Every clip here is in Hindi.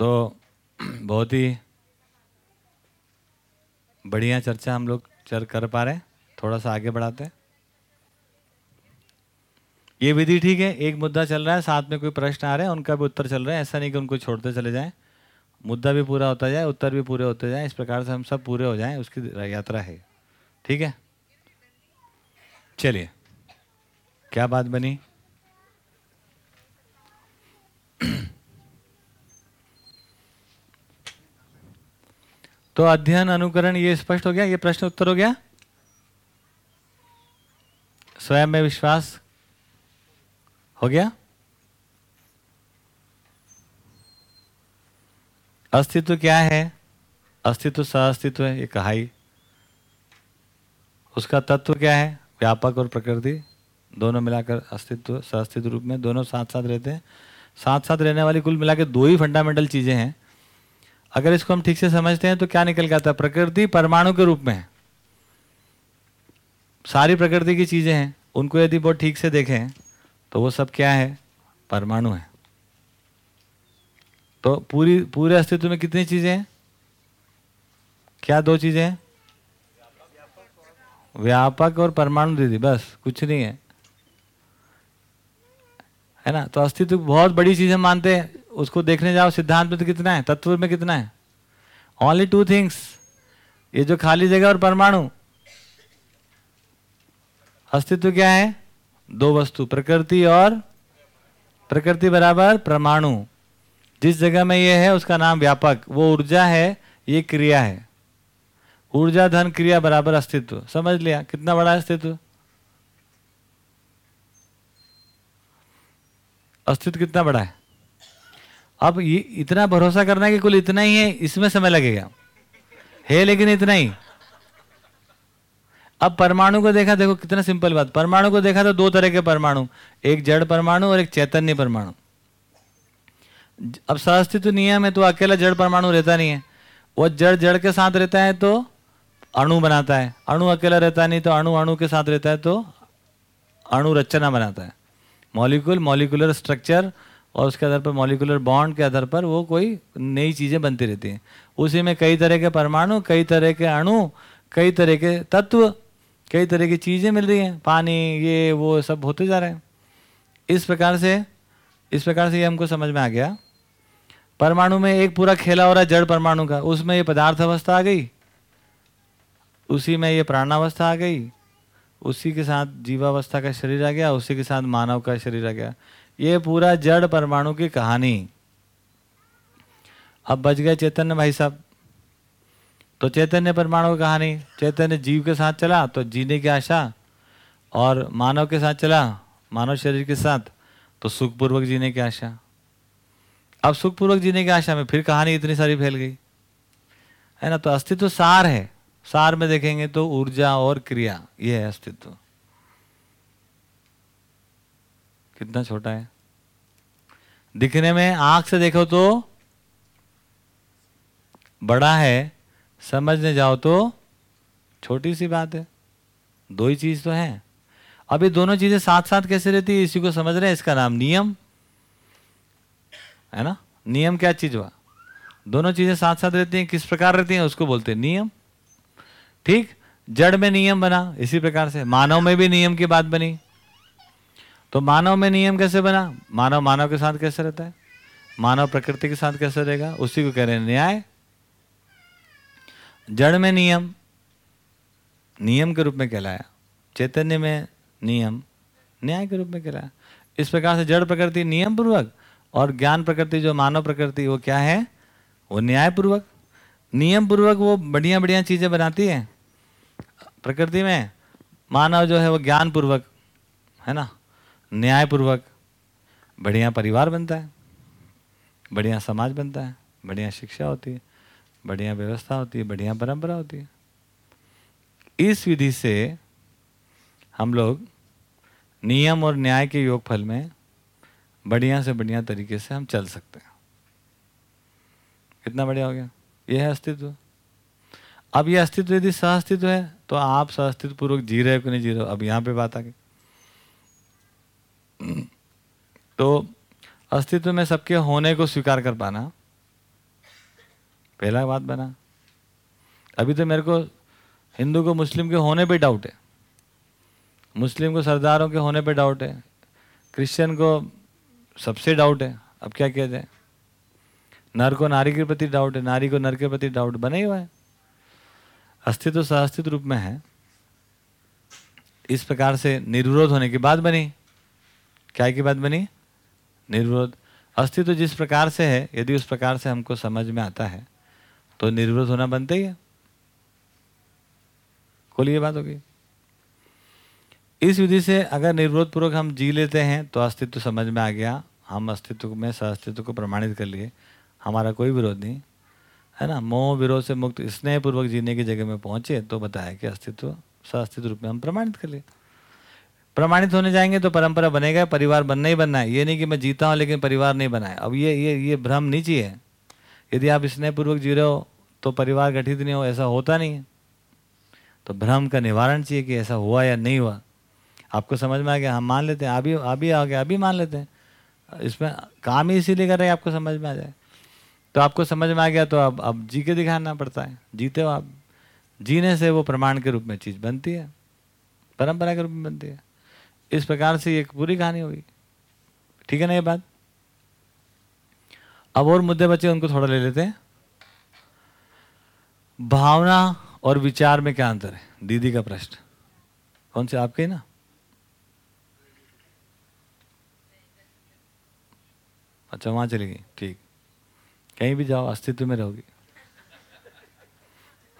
तो बहुत ही बढ़िया चर्चा हम लोग चर कर पा रहे हैं। थोड़ा सा आगे बढ़ाते हैं। ये विधि ठीक है, एक मुद्दा चल रहा है, साथ में कोई प्रश्न आ रहे हैं, उनका भी उत्तर चल रहा है। ऐसा नहीं कि उनको छोड़ते चले जाएँ। मुद्दा भी पूरा होता जाए, उत्तर भी पूरे होते जाएँ, इस प्रकार से हम सब पूरे हो जाएँ, उसकी यात्रा है। ठीक है? चलिए। क्या बात बनी? तो अध्ययन अनुकरण ये स्पष्ट हो गया? ये प्रश्न उत्तर हो गया? स्वयं में विश्वास हो गया? अस्तित्व क्या है? अस्तित्व अस्तित्व है ये कहा ही। उसका तत्व क्या है? व्यापक और प्रकृति, दोनों मिलाकर अस्तित्व अस्तित्व रूप में, दोनों साथ साथ रहते हैं। साथ साथ रहने वाली कुल मिला के दो ही फंडामेंटल चीज़ें हैं। अगर इसको हम ठीक से समझते हैं तो क्या निकल आता है? प्रकृति परमाणु के रूप में है। सारी प्रकृति की चीज़ें हैं। उनको यदि बहुत ठीक से देखें तो वो सब क्या है? परमाणु है। तो पूरी, पूरे अस्तित्व में कितनी चीज़ें हैं? क्या दो चीज़ें हैं? व्यापक और परमाणु दीदी, बस, कुछ नहीं है। है ना? तो अस्तित्व बहुत बड़ी चीज़ हम मानते हैं। उसको देखने जाओ, सिद्धांत में कितना है, तत्व में कितना है? ओनली टू थिंग्स ये जो खाली जगह और परमाणु। अस्तित्व क्या है? दो वस्तु, प्रकृति और प्रकृति बराबर परमाणु। जिस जगह में ये है, उसका नाम व्यापक। वो ऊर्जा है, ये क्रिया है। ऊर्जा, धन, क्रिया बराबर अस्तित्व। समझ लिया? कितना बड़ा अस्तित्व? अस्तित्व कितना बड़ा है? अब ये इतना भरोसा करना कि कुल इतना ही है, इसमें समय लगेगा। है लेकिन इतना ही। अब परमाणु को देखा, देखो कितना सिंपल बात। परमाणु को देखा तो दो तरह के परमाणु, एक जड़ परमाणु और एक चैतन्य परमाणु। अब सहस्तित्व नियम है तो अकेला जड़ परमाणु रहता नहीं है। वो जड़ जड़ के साथ रहता है तो अणु बनाता है। अणु अकेला रहता नहीं तो अणु अणु के साथ रहता है तो अणु रचना बनाता है। मॉलिक्यूल मॉलिकुलर स्ट्रक्चर और उसके आधार पर मॉलिकुलर बॉन्ड के आधार पर वो कोई नई चीज़ें बनती रहती हैं। उसी में कई तरह के परमाणु, कई तरह के अणु, कई तरह के तत्व, कई तरह की चीज़ें मिल रही हैं। पानी, ये, वो सब होते जा रहे हैं। इस प्रकार से, इस प्रकार से ये हमको समझ में आ गया। परमाणु में एक पूरा खेला हो रहा है जड़ परमाणु का, उसमें ये पदार्थ अवस्था आ गई। उसी में ये प्राणावस्था आ गई। उसी के साथ जीवावस्था का शरीर आ गया, उसी के साथ मानव का शरीर आ गया। ये पूरा जड़ परमाणु की कहानी। अब बच गए चैतन्य भाई साहब। तो चैतन्य परमाणु की कहानी, चैतन्य जीव के साथ चला तो जीने की आशा और मानव के साथ चला, मानव शरीर के साथ तो सुखपूर्वक जीने की आशा। अब सुखपूर्वक जीने की आशा में फिर कहानी इतनी सारी फैल गई। है ना? तो अस्तित्व सार है। सार में देखेंगे तो ऊर्जा और क्रिया, ये है अस्तित्व। कितना छोटा है? दिखने में आँख से देखो तो बड़ा है, समझने जाओ तो छोटी सी बात है। दो ही चीज़ तो है। अभी दोनों चीज़ें साथ साथ कैसे रहती है, इसी को समझ रहे हैं? इसका नाम नियम। है ना? नियम क्या चीज़ हुआ? दोनों चीज़ें साथ साथ रहती हैं, किस प्रकार रहती हैं, उसको बोलते हैं नियम। ठीक? जड़ में नियम बना, इसी प्रकार से। मानव में भी नियम की बात बनी। तो मानव में नियम कैसे बना? मानव मानव के साथ कैसे रहता है? मानव प्रकृति के साथ कैसे रहेगा? उसी को कह रहे हैं न्याय। जड़ में नियम नियम के रूप में कहलाया। चैतन्य में नियम, न्याय के रूप में कहलाया। इस प्रकार से जड़ प्रकृति नियम पूर्वक और ज्ञान प्रकृति जो मानव प्रकृति, वो क्या है? वो न्याय पूर्वक नियम पूर्वक वो बढ़िया बढ़िया चीज़ें बनाती है। प्रकृति में मानव जो है वो ज्ञान पूर्वक है ना? न्यायपूर्वक बढ़िया परिवार बनता है, बढ़िया समाज बनता है, बढ़िया शिक्षा होती है, बढ़िया व्यवस्था होती है, बढ़िया परंपरा होती है। इस विधि से हम लोग नियम और न्याय के योग फल में बढ़िया से बढ़िया तरीके से हम चल सकते हैं। कितना बढ़िया हो गया। यह है अस्तित्व। अब ये अस्तित्व यदि सहअस्तित्व है तो आप सहअस्तित्व पूर्वक जी रहे हो कि नहीं जी रहे हो? अब यहाँ पे बात आ गई। तो अस्तित्व में सबके होने को स्वीकार कर पाना। पहला बात बना। अभी तो मेरे को हिंदू को मुस्लिम के होने पे डाउट है। मुस्लिम को सरदारों के होने पे डाउट है। क्रिश्चियन को सबसे डाउट है। अब क्या किया जाए? नर को नारी के प्रति डाउट है। नारी को नर के प्रति डाउट बना ही हुआ है। अस्तित्व सहअस्तित्व रूप में है। इस प्रकार से निर्विरोध होने की बात बनी। क्या की बात बनी? निर्विरोध। अस्तित्व जिस प्रकार से है, यदि उस प्रकार से हमको समझ में आता है तो निर्विरोध होना बनता ही है। कुल ये बात होगी इस विधि से अगर निर्विरोध पूर्वक हम जी लेते हैं तो अस्तित्व समझ में आ गया। हम अस्तित्व में सहअस्तित्व को प्रमाणित कर लिए। हमारा कोई विरोध नहीं। है ना? मोह विरोध से मुक्त स्नेह पूर्वक जीने की जगह में पहुँचे तो बताया कि अस्तित्व सहअस्तित्व रूप में हम प्रमाणित कर लिए। प्रमाणित होने जाएँगे तो परंपरा बनेगा, परिवार बनना ही बनना है। ये नहीं कि मैं जीता हूँ, लेकिन परिवार नहीं बनाए अब ये ये ये भ्रम नहीं चाहिए। यदि आप स्नेहपूर्वक जी रहे हो तो परिवार गठित नहीं हो, ऐसा होता नहीं है। तो भ्रम का निवारण चाहिए कि ऐसा हुआ या नहीं हुआ। आपको समझ में आ गया? हम मान लेते हैं। अभी अभी आ गया, अभी मान लेते हैं। इसमें काम ही इसीलिए कर रहे हैं आपको समझ में आ जाए। तो आपको समझ में आ गया तो अब अब जी के दिखाना पड़ता है। जीते हो आप। जीने से वो प्रमाण के रूप में चीज़ बनती है। परंपरा के रूप में बनती है। इस प्रकार से एक पूरी कहानी होगी। ठीक है ना ये बात? अब और मुद्दे बचे, उनको थोड़ा ले लेते हैं। भावना और विचार में क्या अंतर है? दीदी का प्रश्न। कौन से? आपके ना? अच्छा वहाँ चली गई। ठीक। कहीं भी जाओ, अस्तित्व में रहोगी।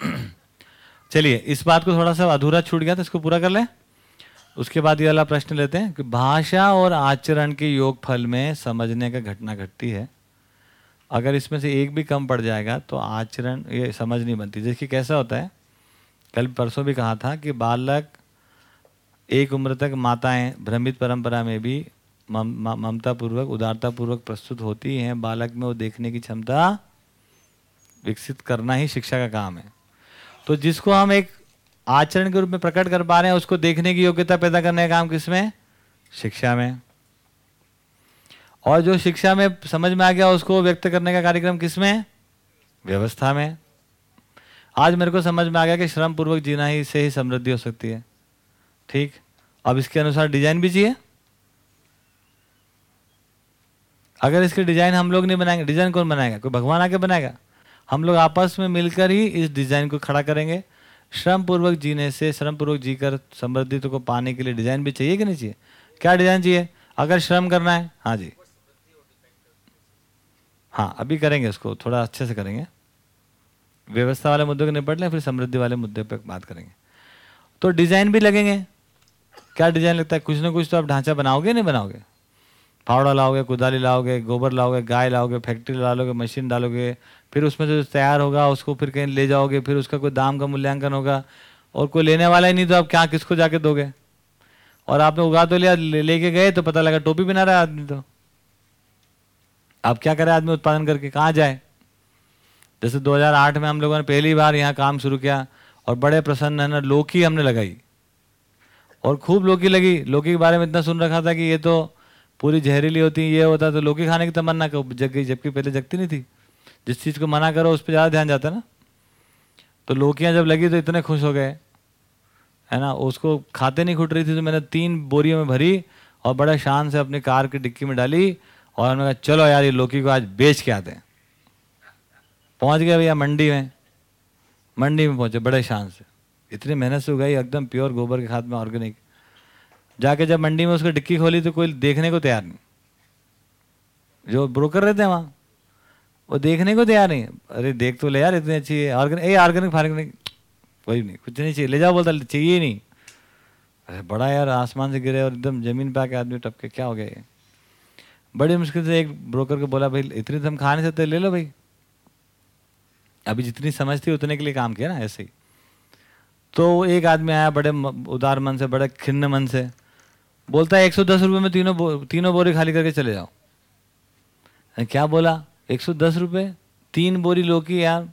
चलिए, इस बात को थोड़ा सा अधूरा छूट गया तो इसको पूरा कर लें। उसके बाद ये वाला प्रश्न लेते हैं कि भाषा और आचरण के योग फल में समझने का घटना घटती है। अगर इसमें से एक भी कम पड़ जाएगा तो आचरण ये समझ नहीं बनती। जैसे कैसा होता है। कल परसों भी कहा था कि बालक एक उम्र तक माताएँ भ्रमित परंपरा में भी ममता पूर्वक उदारता पूर्वक प्रस्तुत होती हैं। बालक में वो देखने की क्षमता विकसित करना ही शिक्षा का काम है। तो जिसको हम एक आचरण के रूप में प्रकट कर पा रहे हैं, उसको देखने की योग्यता पैदा करने का काम किसमें? शिक्षा में। और जो शिक्षा में समझ में आ गया, उसको व्यक्त करने का कार्यक्रम किसमें? व्यवस्था में। आज मेरे को समझ में आ गया कि श्रम पूर्वक जीना ही, से ही समृद्धि हो सकती है। ठीक? अब इसके अनुसार डिज़ाइन भी चाहिए। अगर इसके डिज़ाइन हम लोग नहीं बनाएँगे, डिज़ाइन कौन बनाएगा? कोई भगवान आके बनाएगा? हम लोग आपस में मिलकर ही इस डिज़ाइन को खड़ा करेंगे। श्रम पूर्वक जीने से श्रम पूर्वक जीकर समृद्धि को पाने के लिए डिज़ाइन भी चाहिए कि नहीं चाहिए? क्या डिज़ाइन चाहिए? अगर श्रम करना है हाँ जी। हाँ अभी करेंगे उसको, थोड़ा अच्छे से करेंगे। व्यवस्था वाले मुद्दे को निपट लें, फिर समृद्धि वाले मुद्दे पर बात करेंगे। तो डिज़ाइन भी लगेंगे। क्या डिज़ाइन लगता है? कुछ ना कुछ तो आप ढांचा बनाओगे नहीं बनाओगे? फावड़ा लाओगे, कुदाली लाओगे, गोबर लाओगे, गाय लाओगे फैक्ट्री डालोगे मशीन डालोगे, फिर उसमें जो तैयार होगा, उसको फिर कहीं ले जाओगे, फिर उसका कोई दाम का मूल्यांकन होगा, और कोई लेने वाला ही नहीं तो आप क्या, किसको जाके दोगे? और आपने उगा तो लिया लेके गए तो पता लगा टोपी बना रहा है आदमी तो। अब क्या करे आदमी उत्पादन करके, कहाँ जाए? जैसे 2008 में हम लोगों ने पहली बार यहाँ काम शुरू किया, और बड़े प्रसन्न है ना, लौकी हमने लगाई। और खूब लौकी लगी। लौकी के बारे में इतना सुन रखा था कि ये तो पूरी जहरीली होती है, ये होता तो लौकी खाने की तमन्ना जग गई, जबकि पहले जगती नहीं थी। जिस चीज़ को मना करो, उस पर ज़्यादा ध्यान जाता है ना। तो लौकियाँ जब लगी तो इतने खुश हो गए। है ना? उसको खाते नहीं खुट रही थी तो मैंने तीन बोरियों में भरी और बड़ा शान से अपनी कार की डिक्की में डाली और उन्होंने कहा, चलो यार, ये लौकी को आज बेच के आते हैं। पहुँच गए भैया मंडी में। मंडी में पहुँचे, बड़े शान से। इतनी मेहनत से उगाई, एकदम प्योर गोबर के खाद में ऑर्गेनिक जाके जब मंडी में उसकी डिक्की खोली तो कोई देखने को तैयार नहीं। जो ब्रोकर रहते हैं वहाँ, वो देखने को तैयार नहीं। अरे देख तो ले यार, इतनी अच्छी है ऑर्गेनिक ए ऑर्गेनिक फार्गेनिक कोई नहीं, कुछ नहीं चाहिए। ले जाओ बोलता, चाहिए नहीं। अरे बड़ा यार, आसमान से गिरे और एकदम ज़मीन पे आके आदमी टपके, क्या हो गया बड़ी मुश्किल से एक ब्रोकर को बोला, भाई, इतनी तो हम खा नहीं सकते, ले लो भाई। अभी जितनी समझ थी, उतने के लिए काम किया ना, ऐसे ही। तो एक आदमी आया, बड़े उदार मन से, बड़े खिन्न मन से। बोलता है एक सौ दस रुपये में तीनों बो, तीनों बोरी खाली करके चले जाओ। क्या बोला? एक सौ दस रुपये तीन बोरी लोकी यार।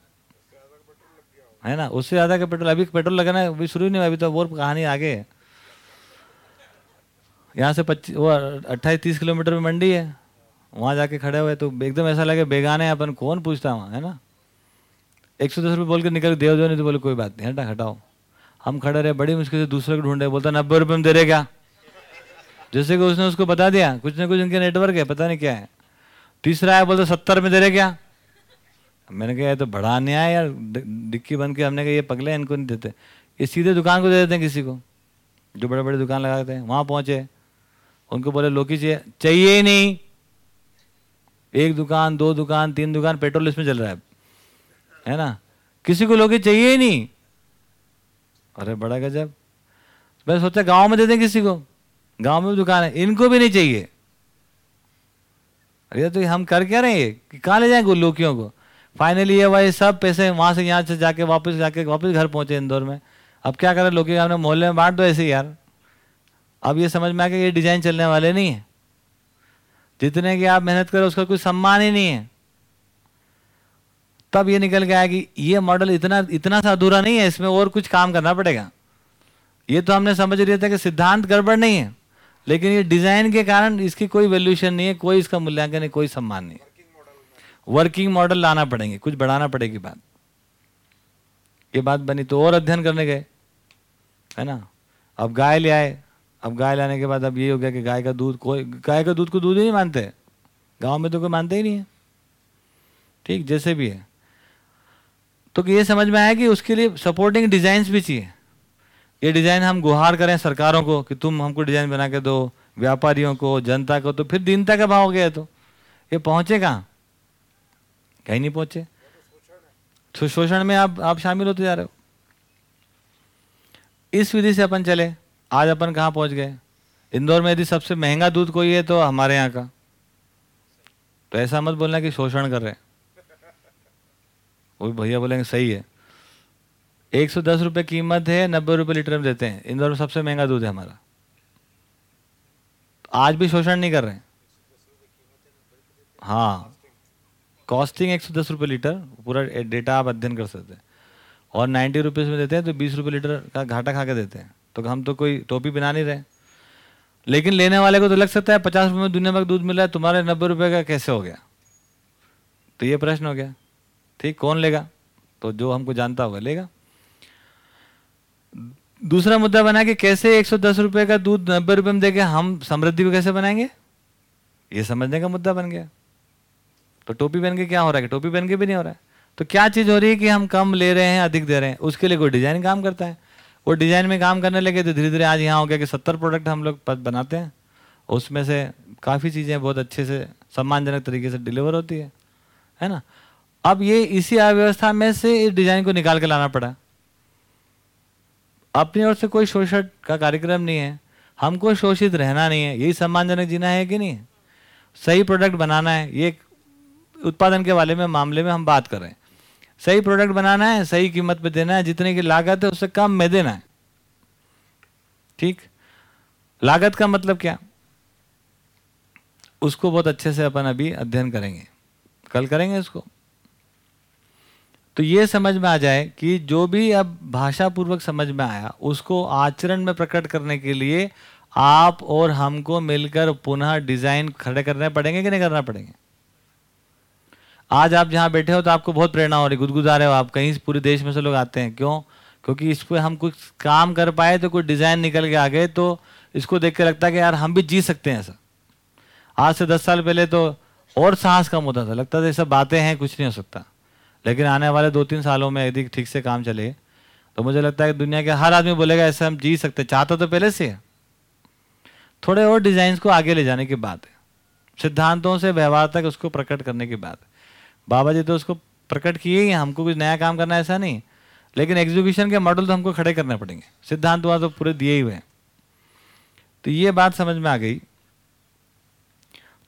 है ना? उससे ज़्यादा का पेट्रोल अभी पेट्रोल लगाना अभी शुरू नहीं हुआ अभी तो और कहानी आगे है। यहाँ से पच्चीस वो अट्ठाईस तीस किलोमीटर में मंडी है। वहाँ जाके खड़े हुए तो एकदम ऐसा लगे बेगाने अपन कौन पूछता वहाँ है ना? एक सौ दस रुपये बोल के निकल देव दो नहीं तो बोले कोई बात नहीं हटा हटाओ। हम खड़े रहे बड़ी मुश्किल से दूसरे को ढूंढे बोलता नब्बे रुपये में दे रहे क्या? जैसे कि उसने उसको बता दिया, कुछ ना कुछ उनके नेटवर्क है, पता नहीं क्या है। तीसरा आया, बोलते, सत्तर में दे रहे क्या? मैंने कहा तो बढ़ा नहीं आया यार डिक्की बन के हमने कहा, ये पगले इनको नहीं देते। ये सीधे दुकान को दे देते हैं किसी को, जो बड़े बड़े दुकान लगाते हैं, वहाँ पहुँचे। उनको बोले, लोकी चाहिए चाहिए ही नहीं। एक दुकान, दो दुकान, तीन दुकान, पेट्रोल इसमें चल रहा है है ना? किसी को लोकी चाहिए ही नहीं। अरे, बड़ा गजब। मैं सोचा, गाँव में दे दें किसी को। गाँव में दुकान है, इनको भी नहीं चाहिए। अरे तो हम कर क्या रहे हैं? कि कहाँ ले जाएँगे लोकियों को? फाइनली ये भाई सब पैसे वहाँ से यहाँ से जाके वापस जाके वापस घर पहुँचे इंदौर में। अब क्या करें, लोग हमने मोहल्ले में बांट दो ऐसे यार। अब ये समझ में आ गया ये डिज़ाइन चलने वाले नहीं है। जितने की आप मेहनत करो, उसका कोई सम्मान ही नहीं है। तब ये निकल गया कि ये मॉडल इतना इतना सा अधूरा नहीं है, इसमें और कुछ काम करना पड़ेगा। ये तो हमने समझ लिया था कि सिद्धांत गड़बड़ नहीं है। लेकिन ये डिज़ाइन के कारण इसकी कोई वैल्यूशन नहीं है, कोई इसका मूल्यांकन नहीं, कोई सम्मान नहीं वर्किंग मॉडल लाना पड़ेंगे, कुछ बढ़ाना पड़ेगी बात। ये बात बनी तो और अध्ययन करने गए, है ना? अब गाय ले आए, अब गाय लाने के बाद अब ये हो गया कि गाय का दूध कोई, गाय का दूध को दूध ही नहीं मानते। गाँव में तो कोई मानते ही नहीं है। ठीक, जैसे भी है। तो ये समझ में आया कि उसके लिए सपोर्टिंग डिज़ाइन भी चाहिए। ये डिज़ाइन हम गुहार करें सरकारों को कि तुम हमको डिज़ाइन बना के दो, व्यापारियों को, जनता को तो फिर दीनता का भाव हो गया तो। ये पहुँचे कहाँ? कहीं नहीं पहुँचे। शोषण में आप आप शामिल होते जा रहे हो। इस विधि से अपन चले। आज अपन कहाँ पहुँच गए? इंदौर में यदि सबसे महँगा दूध कोई है तो हमारे यहाँ का। तो ऐसा मत बोलना कि शोषण कर रहे हैं। वो भैया बोलेंगे, सही है। एक सौ दस रुपये कीमत है, नब्बे रुपये लीटर में देते हैं। इंदौर में सबसे महँगा दूध है हमारा। आज भी शोषण नहीं कर रहे हैं। हाँ। कॉस्टिंग एक सौ दस रुपये लीटर, पूरा डेटा आप अध्ययन कर सकते हैं। और नाइन्टी रुपीज़ में देते हैं तो बीस रुपये लीटर का घाटा खा के देते हैं। तो हम तो कोई टोपी बना नहीं रहे। लेकिन लेने वाले को तो लग सकता है, पचास रुपये में दुनिया भर दूध मिला है, तुम्हारे नब्बे रुपये का कैसे हो गया? तो ये प्रश्न हो गया। ठीक, कौन लेगा? तो जो हमको जानता होगा, लेगा। दूसरा मुद्दा बना कि कैसे एक सौ दस रुपये का दूध नब्बे रुपये में देके हम समृद्धि को कैसे बनाएँगे? ये समझने का मुद्दा बन गया। तो टोपी पहन के क्या हो रहा है? टोपी पहन के भी नहीं हो रहा है। तो क्या चीज़ हो रही है कि हम कम ले रहे हैं, अधिक दे रहे हैं? उसके लिए कोई डिज़ाइन काम करता है। वो डिज़ाइन में काम करने लगे तो धीरे धीरे आज यहाँ हो गया कि सत्तर प्रोडक्ट हम लोग बनाते हैं। उसमें से काफ़ी चीज़ें बहुत अच्छे से, सम्मानजनक तरीके से डिलीवर होती है। है ना? अब ये इसी अव्यवस्था में से इस डिज़ाइन को निकाल के लाना पड़ा। अपनी ओर से कोई शोषण का कार्यक्रम नहीं है। हमको शोषित रहना नहीं है। यही सम्मानजनक जीना है कि नहीं? सही प्रोडक्ट बनाना है। ये उत्पादन के वाले में, मामले में हम बात कर रहे हैं। सही प्रोडक्ट बनाना है, सही कीमत पे देना है। जितने की लागत है उससे कम में देना है। ठीक? लागत का मतलब क्या? उसको बहुत अच्छे से अपन अभी अध्ययन करेंगे। कल करेंगे इसको। तो ये समझ में आ जाए कि जो भी अब भाषा पूर्वक समझ में आया, उसको आचरण में प्रकट करने के लिए आप और हमको मिलकर पुनः डिज़ाइन खड़े करने पड़ेंगे कि नहीं करना पड़ेंगे? आज आप जहाँ बैठे हो तो आपको बहुत प्रेरणा हो रही गुदगुदा रहे हो आप, कहीं पूरे देश में से लोग आते हैं, क्यों? क्योंकि इस पर हम कुछ काम कर पाए तो कोई डिज़ाइन निकल के आ गए तो इसको देख के लगता है कि यार हम भी जी सकते हैं ऐसा। आज से दस साल पहले तो और साहस कम होता था, लगता था ये सब बातें हैं, कुछ नहीं हो सकता। लेकिन आने वाले दो तीन सालों में यदि ठीक से काम चले तो मुझे लगता है कि दुनिया के हर आदमी बोलेगा, ऐसे हम जी सकते चाहता तो पहले से थोड़े और डिज़ाइन को आगे ले जाने की बात है। सिद्धांतों से व्यवहार तक उसको प्रकट करने की बात है। बाबा जी तो उसको प्रकट किए ही हमको कुछ नया काम करना ऐसा नहीं। लेकिन एग्जीक्यूशन के मॉडल तो हमको खड़े करने पड़ेंगे। सिद्धांत वहाँ तो पूरे दिए ही। हुए तो ये बात समझ में आ गई।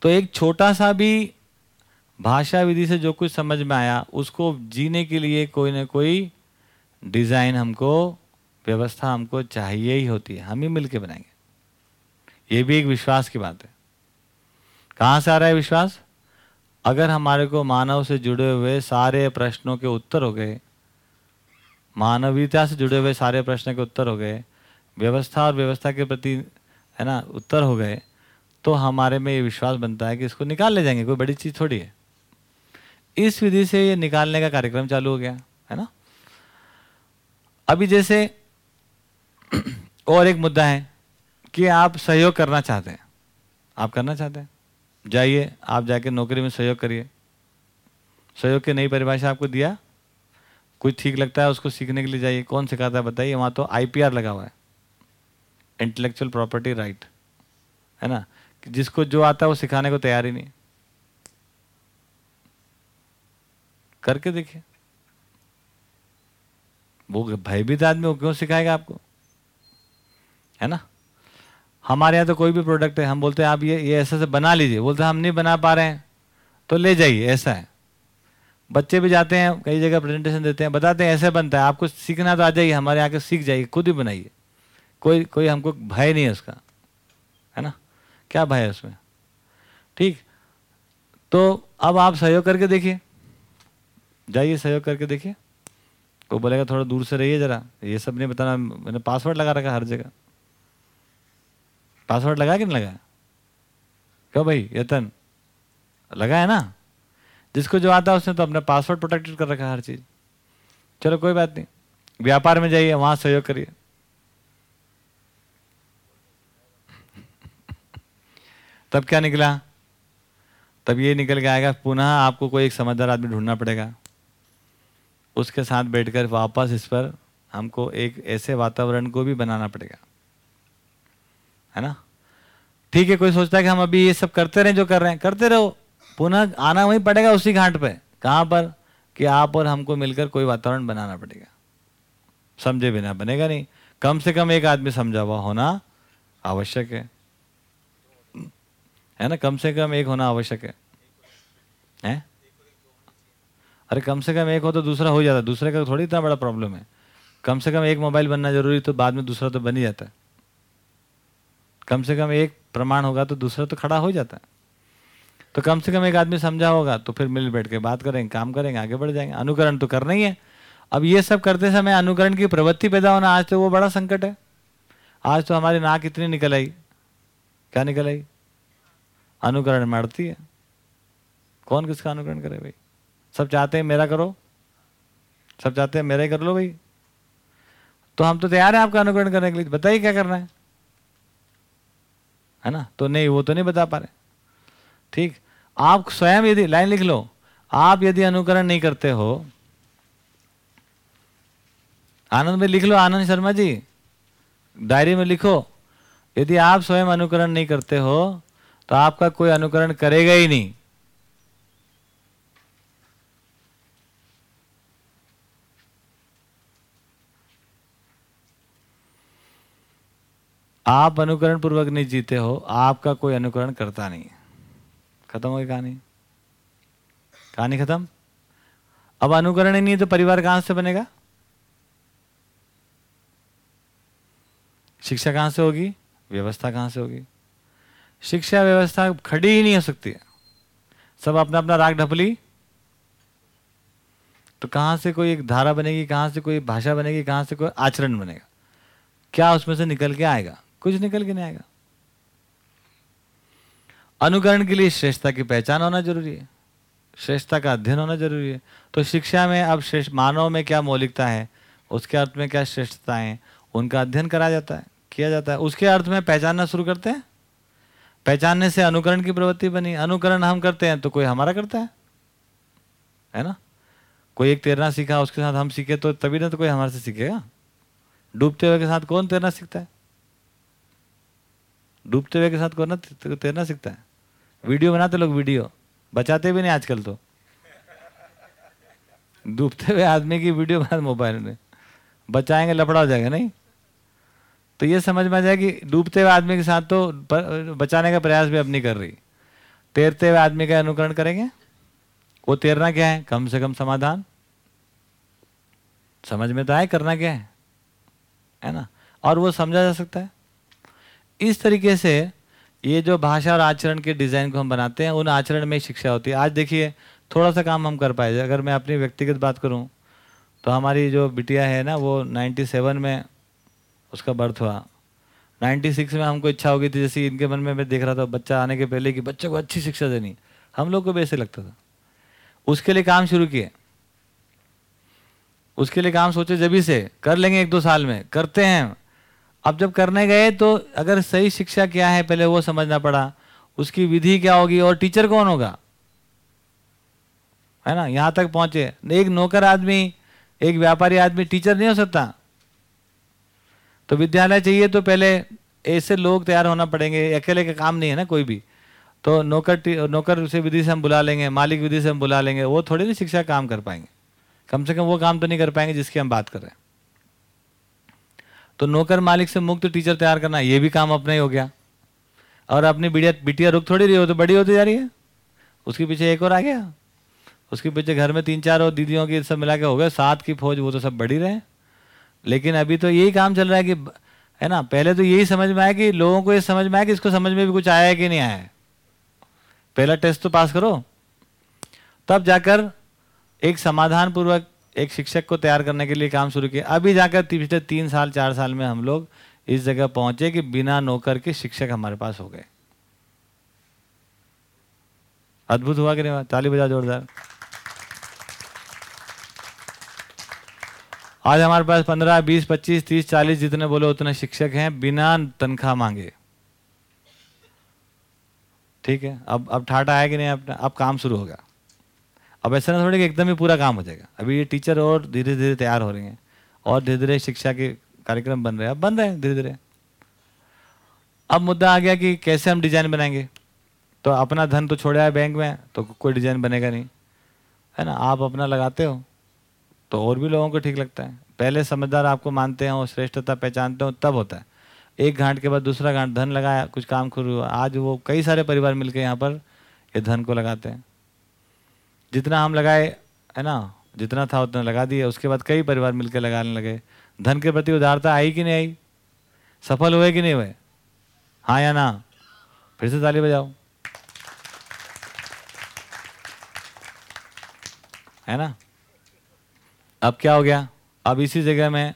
तो एक छोटा सा भी भाषा विधि से जो कुछ समझ में आया, उसको जीने के लिए कोई ना कोई डिज़ाइन हमको, व्यवस्था हमको चाहिए ही होती है। हम ही मिलके बनाएँगे। ये भी एक विश्वास की बात है। कहाँ से आ रहा है विश्वास? अगर हमारे को मानव से जुड़े हुए सारे प्रश्नों के उत्तर हो गए, मानवीयता से जुड़े हुए सारे प्रश्न के उत्तर हो गए, व्यवस्था और व्यवस्था के प्रति, है ना, उत्तर हो गए तो हमारे में ये विश्वास बनता है कि इसको निकाल ले जाएँगे, कोई बड़ी चीज़ थोड़ी है। इस विधि से ये निकालने का कार्यक्रम चालू हो गया, है ना? अभी जैसे और एक मुद्दा है कि आप सहयोग करना चाहते हैं। आप करना चाहते हैं? जाइए, आप जाके नौकरी में सहयोग करिए। सहयोग की नई परिभाषा आपको दिया। कुछ ठीक लगता है उसको सीखने के लिए जाइए। कौन सिखाता है बताइए। वहाँ तो आईपीआर लगा हुआ है। इंटेलेक्चुअल प्रॉपर्टी राइट है ना? जिसको जो आता है वो सिखाने को तैयार ही नहीं। करके देखिए। वो भयभीत आदमी वो क्यों सिखाएगा आपको? है ना? हमारे यहाँ तो कोई भी प्रोडक्ट है, हम बोलते हैं, आप ये ये ऐसे से बना लीजिए। बोलते हैं, हम नहीं बना पा रहे हैं। तो ले जाइए, ऐसा है। बच्चे भी जाते हैं, कई जगह प्रेजेंटेशन देते हैं, बताते हैं, ऐसे बनता है, आपको सीखना तो आ जाइए, हमारे यहाँ के सीख जाइए, खुद ही बनाइए। कोई कोई हमको भय नहीं है उसका, है ना? क्या भय है उसमें? ठीक? तो अब आप सहयोग करके देखिए। जाइए सहयोग करके देखिए। वो बोलेगा, थोड़ा दूर से रहिए जरा। ये सब नहीं बताना, मैंने पासवर्ड लगा रखा हर जगह। पासवर्ड लगा कि नहीं लगाया क्यों भाई यतन लगा है ना? जिसको जो आता है उसने तो अपना पासवर्ड प्रोटेक्टेड कर रखा है हर चीज़। चलो, कोई बात नहीं। व्यापार में जाइए, वहाँ सहयोग करिए। तब क्या निकला? तब ये निकल के आएगा, पुनः आपको कोई एक समझदार आदमी ढूंढना पड़ेगा। उसके साथ बैठकर वापस इस पर हमको एक ऐसे वातावरण को भी बनाना पड़ेगा। है ना? ठीक है, कोई सोचता है कि हम अभी ये सब करते रहे जो कर रहे हैं, करते रहो। पुनः आना वहीं पड़ेगा उसी घाट पे। कहाँ पर? कि आप और हमको मिलकर कोई वातावरण बनाना पड़ेगा। समझे बिना बनेगा नहीं। कम से कम एक आदमी समझा हुआ होना आवश्यक है। है ना? कम से कम एक होना आवश्यक है। हैं? अरे कम से कम एक हो तो दूसरा हो जाता दूसरे का थोड़ी इतना बड़ा प्रॉब्लम है। कम से कम एक मोबाइल बनना ज़रूरी तो बाद में दूसरा तो बन ही जाता है। कम से कम एक प्रमाण होगा तो दूसरा तो खड़ा हो जाता है। तो कम से कम एक आदमी समझा होगा तो फिर मिल बैठ के बात करेंगे, काम करेंगे, आगे बढ़ जाएँगे। अनुकरण तो करना ही है। अब ये सब करते समय अनुकरण की प्रवृत्ति पैदा होना आज तो वो बड़ा संकट है। आज तो हमारी नाक इतनी निकल आई। क्या निकल आई? अनुकरण मरती है। कौन किसका अनुकरण करे भाई? सब चाहते हैं, मेरा करो। सब चाहते हैं, मेरा ही कर लो भाई। तो हम तो तैयार हैं आपका अनुकरण करने के लिए। बताइए क्या करना है? है ना? तो नहीं, वो तो नहीं बता पा रहे। ठीक। आप स्वयं यदि, लाइन लिख लो। आप यदि अनुकरण नहीं करते हो, आनंद में लिख लो, आनंद शर्मा जी। डायरी में लिखो। यदि आप स्वयं अनुकरण नहीं करते हो तो आपका कोई अनुकरण करेगा ही नहीं। आप अनुकरण पूर्वक नहीं जीते हो, आपका कोई अनुकरण करता नहीं खत्म हो गई कहानी? कहानी खत्म? अब अनुकरण ही नहीं है तो परिवार कहाँ से बनेगा? शिक्षा कहाँ से होगी? व्यवस्था कहाँ से होगी? शिक्षा व्यवस्था खड़ी ही नहीं हो सकती है। सब अपना अपना राग ढपली। तो कहाँ से कोई एक धारा बनेगी, कहाँ से कोई भाषा बनेगी, कहाँ से कोई आचरण बनेगा? क्या उसमें से निकल के आएगा? कुछ निकल के नहीं आएगा। अनुकरण के लिए श्रेष्ठता की पहचान होना ज़रूरी है। श्रेष्ठता का अध्ययन होना ज़रूरी है। तो शिक्षा में अब श्रेष्ठ मानव में क्या मौलिकता है, उसके अर्थ में क्या श्रेष्ठता है उनका अध्ययन कराया जाता है, किया जाता है। उसके अर्थ में पहचानना शुरू करते हैं। पहचानने से अनुकरण की प्रवृत्ति बनी। अनुकरण हम करते हैं तो कोई हमारा करता है। है ना? कोई एक तैरना सीखा, उसके साथ हम सीखे तो तभी ना तो कोई हमारे से सीखेगा। डूबते हुए के साथ कौन तैरना सीखता है? डूबते हुए के साथ कौन तैरना सीखता है। वीडियो बनाते लोग वीडियो, बचाते भी नहीं आजकल तो। डूबते हुए आदमी की वीडियो बना मोबाइल में। बचाएँगे लपड़ा हो जाएगा, नहीं? तो ये समझ में आ जाए कि डूबते हुए आदमी के साथ तो बचाने का प्रयास भी अब नहीं कर रही। तैरते हुए आदमी का अनुकरण करेंगे? वो तैरना क्या है? कम से कम समाधान। समझ में तो आए करना क्या है? है ना? और वो समझा जा सकता है। इस तरीके से ये जो भाषा और आचरण के डिज़ाइन को हम बनाते हैं, उन आचरण में शिक्षा होती है। आज देखिए, थोड़ा सा काम हम कर पाए। अगर मैं अपनी व्यक्तिगत बात करूँ तो हमारी जो बिटिया है ना, वो 97 में उसका बर्थ हुआ। 96 में हमको इच्छा हो गई थी, जैसे इनके मन में मैं देख रहा था, बच्चा आने के पहले कि बच्चे को अच्छी शिक्षा देनी। हम लोग को भी ऐसे लगता था। उसके लिए काम शुरू किए। उसके लिए काम सोचे जभी से कर लेंगे एक दो साल में। करते हैं। अब जब करने गए तो अगर सही शिक्षा क्या है, पहले वो समझना पड़ा। उसकी विधि क्या होगी और टीचर कौन होगा? है ना? यहाँ तक पहुँचे। एक नौकर आदमी, एक व्यापारी आदमी टीचर नहीं हो सकता। तो विद्यालय चाहिए तो पहले ऐसे लोग तैयार होना पड़ेंगे। अकेले का काम नहीं है ना कोई भी। तो नौकर नौकर से विधि से हम बुला लेंगे, मालिक विधि से हम बुला लेंगे। वो थोड़ी नहीं शिक्षा काम कर पाएँगे। कम से कम वो काम तो नहीं कर पाएँगे जिसकी हम बात कर रहे हैं। तो नौकर मालिक से मुक्त टीचर तैयार करना, ये भी काम अपना ही हो गया। और अपनी बिटिया बिटिया रुक थोड़ी रही हो तो बड़ी होती जा रही है। उसके पीछे एक और आ गया। उसके पीछे घर में तीन चार और दीदियों की सब मिला के हो गए सात की फौज, वो तो सब बढ़ी रहे। लेकिन अभी तो यही काम चल रहा है कि, है ना, पहले तो यही समझ में आया कि लोगों को ये समझ में आया कि इसको समझ में भी कुछ आया है कि नहीं आया पहला टेस्ट तो पास करो। तब जाकर एक समाधान पूर्वक एक शिक्षक को तैयार करने के लिए काम शुरू किया। अभी जाकर पिछले तीन साल, चार साल में हम लोग इस जगह पहुँचे कि बिना नौकर के शिक्षक हमारे पास हो गए। अद्भुत हुआ कि नहीं ताली बजा जोरदार। आज हमारे पास पंद्रह, बीस, पच्चीस, तीस, चालीस जितने बोले उतने शिक्षक हैं, बिना तनख्वाह मांगे। ठीक है? अब अब ठाटा आया कि नहीं? अब अब काम शुरू होगा। अब ऐसा ना थोड़ी कि एकदम ही पूरा काम हो जाएगा। अभी ये टीचर और धीरे धीरे तैयार हो रहे हैं और धीरे धीरे शिक्षा के कार्यक्रम बन रहे हैं। अब बन रहे हैं धीरे धीरे अब मुद्दा आ गया कि कैसे हम डिज़ाइन बनाएँगे? तो अपना धन तो छोड़ा है बैंक में तो कोई डिज़ाइन बनेगा नहीं। है ना? आप अपना लगाते हो तो और भी लोगों को ठीक लगता है। पहले समझदार आपको मानते हैं और श्रेष्ठता पहचानते हो, तब होता है। एक घाट के बाद दूसरा घाट, धन लगाया, कुछ काम शुरू हुआ। आज वो कई सारे परिवार मिलकर यहाँ पर ये धन को लगाते हैं। जितना हम लगाए, है ना? जितना था उतना लगा दिया उसके बाद कई परिवार मिलकर लगाने लगे। धन के प्रति उदारता आई कि नहीं आई? सफल हुए कि नहीं हुए? हाँ या ना? फिर से ताली बजाओ। है ना? अब क्या हो गया? अब इसी जगह में,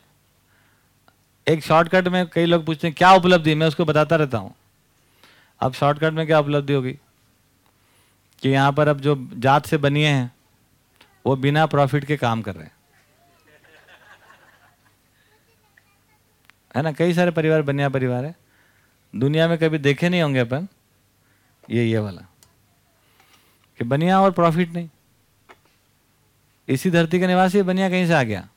एक शॉर्टकट में कई लोग पूछते हैं, क्या उपलब्धि? मैं उसको बताता रहता हूँ। अब शॉर्टकट में क्या उपलब्धि होगी? कि यहाँ पर अब जो जात से बनिए हैं, वो बिना प्रॉफिट के काम कर रहे हैं। है ना? कई सारे परिवार बनिया परिवार है। दुनिया में कभी देखे नहीं होंगे अपन ये ये वाला। कि बनिया और प्रॉफिट नहीं। इसी धरती का निवासी बनिया कहीं से आ गया।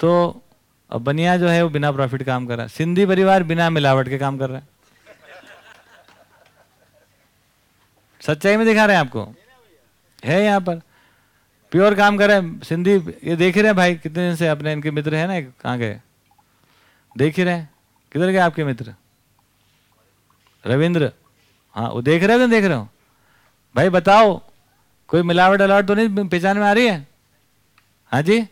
तो अब बनिया जो है, वो बिना प्रॉफिट काम कर रहा है। सिंधी परिवार बिना मिलावट के काम कर रहा है। सच्चाई में दिखा रहे हैं आपको। है यहाँ पर। प्योर काम कर रहे हैं। सिंधी, ये देख रहे हैं भाई, कितने दिन से अपने इनके मित्र हैं ना कहाँ गए? देख ही रहे हैं। किधर गए आपके मित्र? रविंद्र। हाँ वो देख रहे हो देख रहे हो? भाई, बताओ, कोई मिलावट अलावट तो नहीं पहचान में आ रही है? हाँ जी?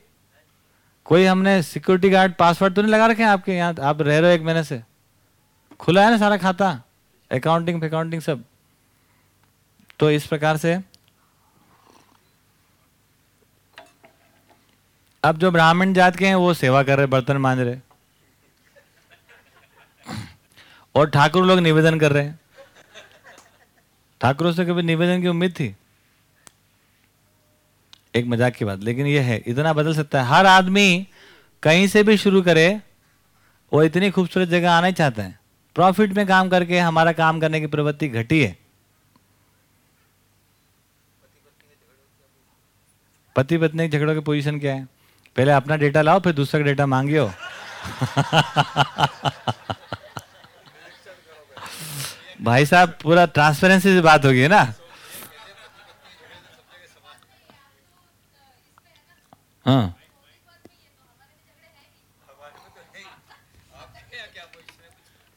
कोई हमने सिक्योरिटी गार्ड पासवर्ड तो नहीं लगा रखे हैं आपके यहाँ? आप रह रहे हो एक महीने से। खुला है ना सारा खाता? अकाउंटिंग अकाउंटिंग सब। तो इस प्रकार से अब जो ब्राह्मण जात के हैं, वो सेवा कर रहे, बर्तन मांज रहे। और ठाकुर लोग निवेदन कर रहे हैं। ठाकुरों से कभी निवेदन की उम्मीद थी? एक मज़ाक की बात, लेकिन ये है, इतना बदल सकता है। हर आदमी कहीं से भी शुरू करे, वो इतनी खूबसूरत जगह आना चाहता है। प्रॉफिट में काम करके, हमारा काम करने की प्रवृत्ति घटी है। पति पत्नी के झगड़ों की पोजीशन क्या है? पहले अपना डेटा लाओ, फिर दूसरा का डेटा मांगियो। भाई साहब, पूरा ट्रांसपेरेंसी से बात होगी ना? हाँ।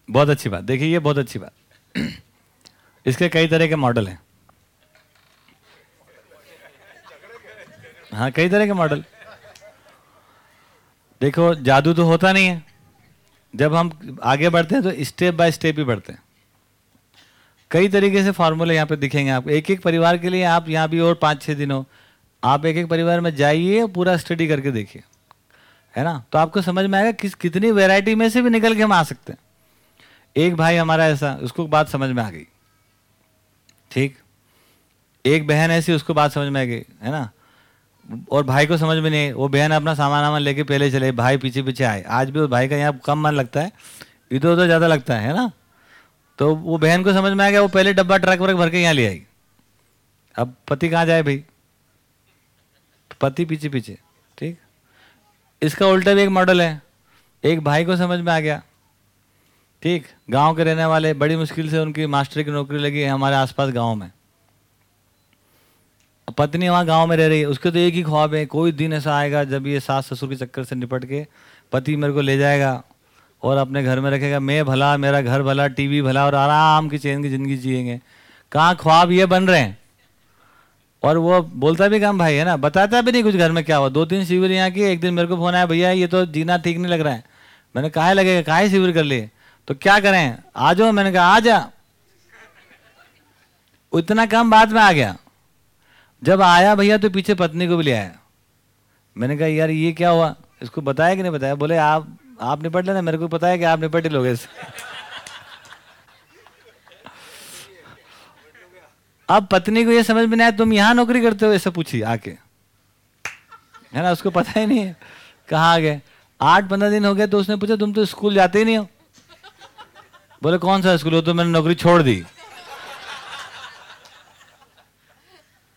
बहुत अच्छी बात। देखिए, ये बहुत अच्छी बात। इसके कई तरह के मॉडल हैं। हाँ कई तरह के मॉडल देखो, जादू तो होता नहीं है। जब हम आगे बढ़ते हैं तो स्टेप बाय स्टेप ही बढ़ते हैं। कई तरीके से फॉर्मूले यहाँ पे दिखेंगे आपको। एक एक परिवार के लिए आप यहाँ भी और पाँच छः दिन आप एक एक परिवार में जाइए, पूरा स्टडी करके देखिए। है ना? तो आपको समझ में आएगा किस, कितनी वेराइटी में से भी निकल के हम आ सकते हैं। एक भाई हमारा ऐसा, उसको बात समझ में आ गई। ठीक? एक बहन ऐसी, उसको बात समझ में आ गई। है ना? और भाई को समझ में नहीं वो बहन अपना सामान वामान लेके पहले चले, भाई पीछे पीछे आए। आज भी उस भाई का यहाँ कम मन लगता है। इधर उधर ज़्यादा लगता है ना? तो वो बहन को समझ में आ गया, वो पहले डब्बा, ट्रक व्रक भर के यहाँ ले आई। अब पति कहाँ जाए भाई? पति पीछे पीछे, ठीक? इसका उल्टा भी एक मॉडल है। एक भाई को समझ में आ गया, ठीक? गाँव के रहने वाले, बड़ी मुश्किल से उनकी मास्टर की नौकरी लगी है हमारे आसपास गाँव में। पत्नी वहाँ गाँव में रह रही है, उसके तो एक ही ख्वाब है, कोई दिन ऐसा आएगा जब ये सास ससुर के चक्कर से निपट के पति मेरे को ले जाएगा और अपने घर में रखेगा, मैं भला, मेरा घर भला, टीवी भला और आराम की चैन की ज़िंदगी जिएँगे। कहाँ ख्वाब ये बन रहे हैं? और वो बोलता भी कम भाई, है ना? बताता भी नहीं कुछ घर में क्या हुआ। दो तीन शिविर यहाँ की एक दिन मेरे को फ़ोन आया, भैया, ये तो जीना ठीक नहीं लग रहा है। मैंने कहा लगेगा, कहा शिविर कर लिए? तो क्या करें? आ जाओ। मैंने कहा, आ जा। इतना कम बाद में आ गया। जब आया भैया तो पीछे पत्नी को भी ले आया। मैंने कहा, यार, ये क्या हुआ? इसको बताया कि नहीं बताया? बोले, आप आप निपट लेना, मेरे को पता है कि आप निपट ही लोगे अब पत्नी को ये समझ में नहीं आया, तुम यहाँ नौकरी करते हो? ऐसा पूछी आके। है ना, उसको पता ही नहीं है कहाँ आ गए। आठ पंद्रह दिन हो गए तो उसने पूछा, तुम तो स्कूल जाते ही नहीं हो? बोले, कौन सा स्कूल? हो तो मैंने नौकरी छोड़ दी।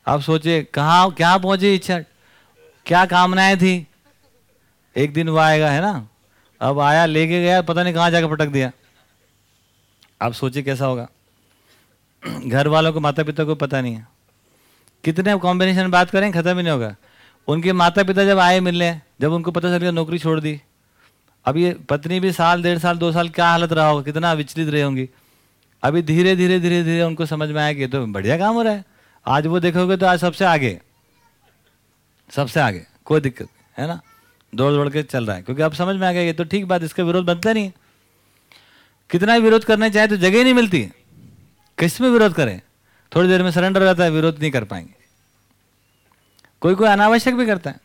आप सोचे कहा, क्या पहुँची इच्छा? क्या कामनाएँ थी? एक दिन वो आएगा, है ना? अब आया, लेके गया, पता नहीं कहाँ जाकर पटक दिया। आप सोचिए कैसा होगा। घर वालों को माता पिता को पता नहीं है। कितने कॉम्बिनेशन बात करें, खत्म ही नहीं होगा। उनके माता पिता जब आए मिलने, जब उनको पता चल गया, नौकरी छोड़ दी। अब ये पत्नी भी साल, डेढ़ साल, दो साल क्या हालत रहा होगा? कितना विचलित रहे होंगी। अभी धीरे धीरे धीरे धीरे उनको समझ में आया कि तो बढ़िया काम हो रहा है। आज वो देखोगे तो आज सबसे आगे। सबसे आगे। कोई दिक्कत है ना? दौड़ दौड़ के चल रहा है। क्योंकि अब समझ में आ गया ये तो ठीक बात, इसका विरोध बनता नहीं है। कितना विरोध करना चाहे तो जगह ही नहीं मिलती। किसमें विरोध करें? थोड़ी देर में सरेंडर हो जाता है, विरोध नहीं कर पाएँगे। कोई कोई अनावश्यक भी करता है।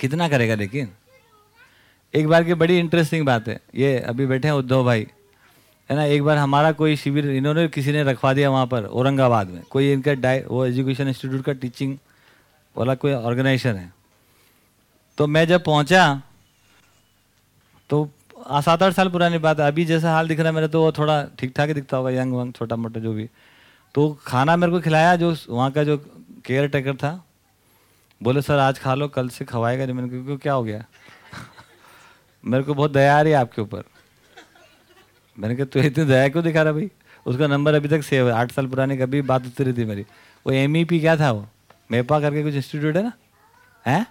कितना करेगा, लेकिन? एक बार की बड़ी इंटरेस्टिंग बात है। ये अभी बैठे हैं उद्धव भाई। है ना, एक बार हमारा कोई शिविर इन्होंने किसी ने रखवा दिया वहाँ पर, औरंगाबाद में। कोई इनका डाई वो एजुकेशन इंस्टीट्यूट का टीचिंग वाला कोई ऑर्गेनाइजेशन है। तो मैं जब पहुँचा तो सात आठ साल पुरानी बात है। अभी जैसा हाल दिख रहा है मेरा तो वो थोड़ा ठीक ठाक ही दिखता होगा, यंग वंग छोटा मोटा जो भी। तो खाना मेरे को खिलाया जो वहाँ का जो केयर टेकर था। बोले, सर, आज खा लो, कल से खवाएगा जो मैंने क्योंकि क्या हो गया? मेरे को बहुत दया आ रही है आपके ऊपर। मैंने कहा, तू इतनी दया क्यों दिखा रहा भाई? उसका नंबर अभी तक सेव है। आठ साल पुरानी कभी बात होती रही थी मेरी। वो एम e क्या था वो? मेपा करके कुछ इंस्टीट्यूट है ना? है?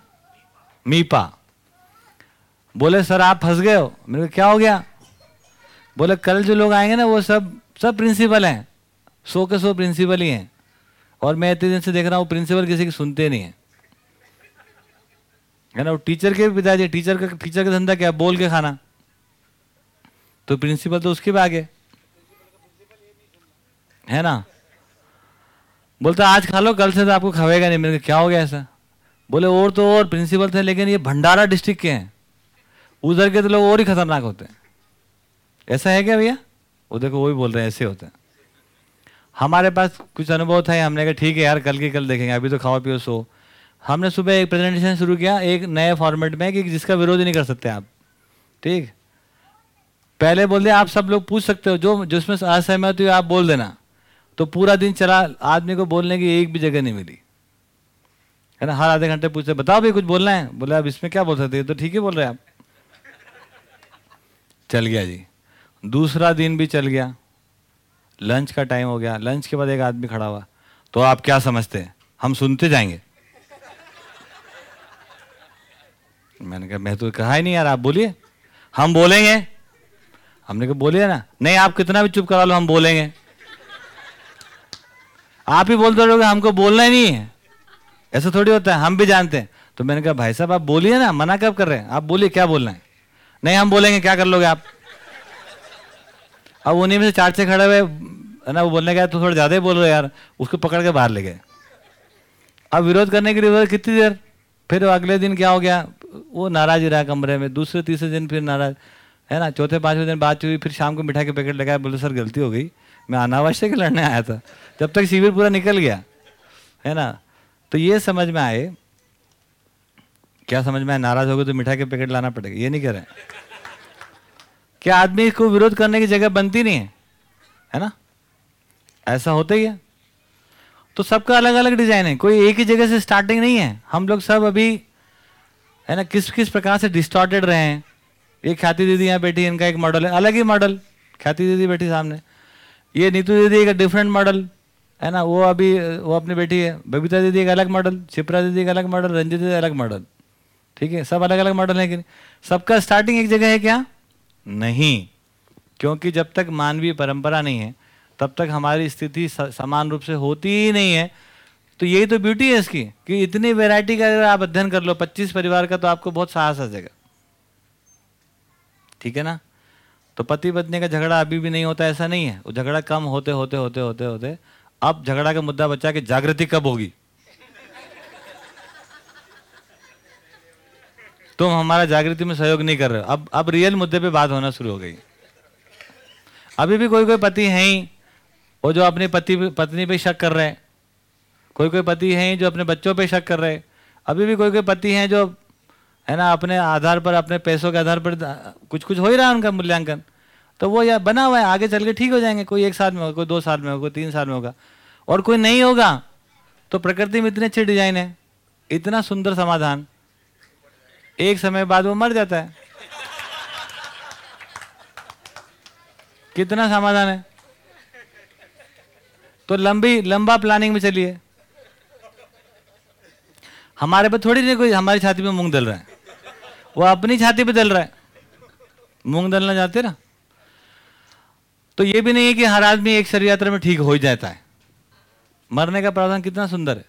मीपा। बोले, सर, आप फंस गए हो? मेरे को क्या हो गया? बोले, कल जो लोग आएँगे ना, वो सब सब प्रिंसिपल हैं। सो के सो प्रिंसिपल ही हैं। और मैं इतने दिन से देख रहा हूँ प्रिंसिपल किसी की सुनते नहीं है। है ना, वो टीचर के भी पिताजी टीचर का टीचर का धंधा क्या? बोल के खाना। तो प्रिंसिपल तो उसके भी आगे। है ना? बोलता, आज खा लो, कल से तो आपको खावेगा नहीं। मेरे क्या हो गया ऐसा? बोले, और तो और प्रिंसिपल थे, लेकिन ये भंडारा डिस्ट्रिक्ट के हैं। उधर के तो लोग और ही खतरनाक होते हैं। ऐसा है क्या भैया? वो देखो, वो भी बोल रहे हैं, ऐसे होते हैं। हमारे पास कुछ अनुभव था, हमने कहा, ठीक है यार, कल की, कल देखेंगे। अभी तो खाओ, पियो, सो। हमने सुबह एक प्रेजेंटेशन शुरू किया, एक नए फॉर्मेट में, कि जिसका विरोध ही नहीं कर सकते आप। ठीक? पहले बोल दिया आप सब लोग पूछ सकते हो, जो जिसमें असहमत हो आप बोल देना। तो पूरा दिन चला, आदमी को बोलने की एक भी जगह नहीं मिली। है ना, हर आधे घंटे पूछते, बताओ भाई, कुछ बोलना है? बोले, आप इसमें क्या बोल सकते तो ठीक है बोल रहे आप। चल गया जी। दूसरा दिन भी चल गया। लंच का टाइम हो गया। लंच के बाद एक आदमी खड़ा हुआ। तो आप क्या समझते हैं? हम सुनते जाएँगे। मैंने कहा, मैं तो कहा ही नहीं यार, आप बोलिए। हम बोलेंगे। हमने कहा, बोलिए ना। नहीं, आप कितना भी चुप करा लो, हम बोलेंगे। आप ही बोलते रहोगे, हमको बोलना ही नहीं है। ऐसा थोड़ी होता है, हम भी जानते हैं। तो मैंने कहा, भाई साहब, आप बोलिए ना, मना कब कर रहे हैं? आप बोलिए, क्या बोलना है? नहीं, हम बोलेंगे, क्या कर लोगे आप? अब उन्हीं में से चार से खड़े हुए, है ना, वो बोलने गया तो थोड़ा ज़्यादा ही बोल रहे यार, उसको पकड़ के बाहर ले गए। अब विरोध करने के लिए कितनी देर? फिर अगले दिन क्या हो गया? वो नाराज़ ही रहा कमरे में, दूसरे तीसरे दिन फिर नाराज़। है ना, चौथे पाँचवें दिन बात हुई, फिर शाम को मिठाई के पैकेट लगाया बोले, सर, गलती हो गई। मैं अनावश्यक लड़ने आया था। जब तक शिविर पूरा निकल गया, है ना? तो ये समझ में आए। क्या समझ में आए? नाराज़ हो गए तो मिठाई के पैकेट लाना पड़ेगा। ये नहीं कह रहे क्या आदमी को विरोध करने की जगह बनती नहीं है? है ना? ऐसा होता ही है। तो सबका अलग अलग डिज़ाइन है। कोई एक ही जगह से स्टार्टिंग नहीं है। हम लोग सब अभी, है ना किस किस प्रकार से डिस्टॉर्टेड रहे हैं। ये ख्याति दीदी यहाँ बैठी इनका एक मॉडल है, अलग ही मॉडल ख्याति दीदी बैठी सामने। ये नीतू दीदी का डिफरेंट मॉडल है ना? वो अभी, वो अपनी बेटी है, बबीता दीदी एक अलग मॉडल शिप्रा दीदी का अलग मॉडल रंजित दीदी अलग मॉडल ठीक है? सब अलग अलग मॉडल है कि सबका स्टार्टिंग एक जगह है क्या? नहीं, क्योंकि जब तक मानवीय परंपरा नहीं है, तब तक हमारी स्थिति समान रूप से होती ही नहीं है। तो यही तो ब्यूटी है इसकी, कि इतनी वैरायटी का अगर आप अध्ययन कर लो 25 परिवार का तो आपको बहुत साहस आ जाएगा। ठीक है ना? तो पति पत्नी का झगड़ा अभी भी नहीं होता, ऐसा नहीं है। वो झगड़ा कम होते होते होते होते होते, अब झगड़ा का मुद्दा बचा कि जागृति कब होगी। तुम हमारा जागृति में सहयोग नहीं कर रहे हो। अब अब रियल मुद्दे पे बात होना शुरू हो गई। अभी भी कोई कोई पति है ही, वो जो अपने पति, पत्नी पे शक कर रहे हैं। कोई कोई पति हैं जो अपने बच्चों पे शक कर रहे हैं। अभी भी कोई कोई पति हैं जो है ना, अपने आधार पर, अपने पैसों के आधार पर कुछ कुछ हो ही रहा है उनका मूल्यांकन। तो वो या बना हुआ है, आगे चल के ठीक हो जाएँगे, कोई एक साल में होगा, कोई दो साल में होगा, कोई तीन साल में होगा, और कोई नहीं होगा तो प्रकृति में इतने अच्छे डिज़ाइन है, इतना सुंदर समाधान, एक समय बाद वो मर जाता है। कितना समाधान है। तो लंबी, लंबा प्लानिंग में चलिए। हमारे पे थोड़ी नहीं कोई हमारी छाती पे मूंग दल रहा है। वो अपनी छाती पे दल रहा है। मूंग दलना जाते ना? तो ये भी नहीं है कि हर आदमी एक शरीर यात्रा में ठीक हो ही जाता है। मरने का प्रावधान कितना सुंदर है।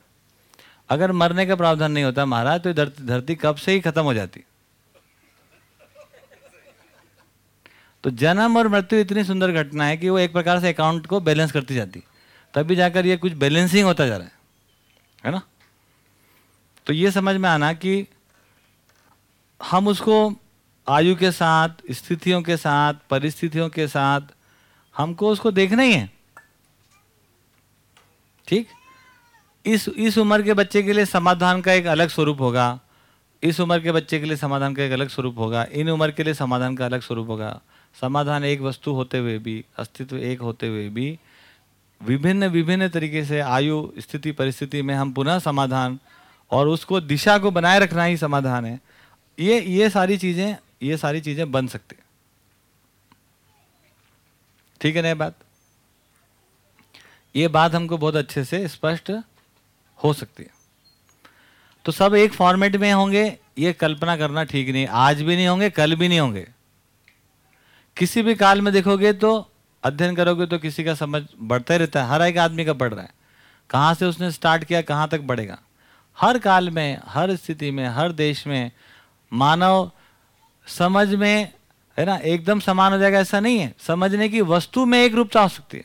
अगर मरने का प्रावधान नहीं होता महाराज तो धरती, धरती कब से ही खत्म हो जाती। तो जन्म और मृत्यु इतनी सुंदर घटना है कि वो एक प्रकार से अकाउंट को बैलेंस करती जाती। तभी जाकर ये कुछ बैलेंसिंग होता जा रहा है। है ना? तो ये समझ में आना कि हम उसको आयु के साथ, स्थितियों के साथ, परिस्थितियों के साथ, हमको उसको देखना ही है। ठीक? इस इस उम्र के बच्चे के लिए समाधान का एक अलग स्वरूप होगा। इस उम्र के बच्चे के लिए समाधान का एक अलग स्वरूप होगा। इन उम्र के लिए समाधान का अलग स्वरूप होगा। समाधान एक वस्तु होते हुए भी, अस्तित्व एक होते हुए भी विभिन्न विभिन्न तरीके से आयु, स्थिति, परिस्थिति में हम पुनः समाधान और उसको दिशा को बनाए रखना ही समाधान है। ये ये सारी चीज़ें, ये सारी चीज़ें बन सकती ठीक है ना बात? ये बात हमको बहुत अच्छे से स्पष्ट हो सकती है। तो सब एक फॉर्मेट में होंगे, ये कल्पना करना ठीक नहीं। आज भी नहीं होंगे, कल भी नहीं होंगे। किसी भी काल में देखोगे तो अध्ययन करोगे तो किसी का समझ बढ़ता ही रहता है। हर एक आदमी का बढ़ रहा है। कहाँ से उसने स्टार्ट किया, कहाँ तक बढ़ेगा? हर काल में, हर स्थिति में, हर देश में, मानव समझ में, है ना, एकदम समान हो जाएगा, ऐसा नहीं है। समझने की वस्तु में एक रूपता हो सकती है।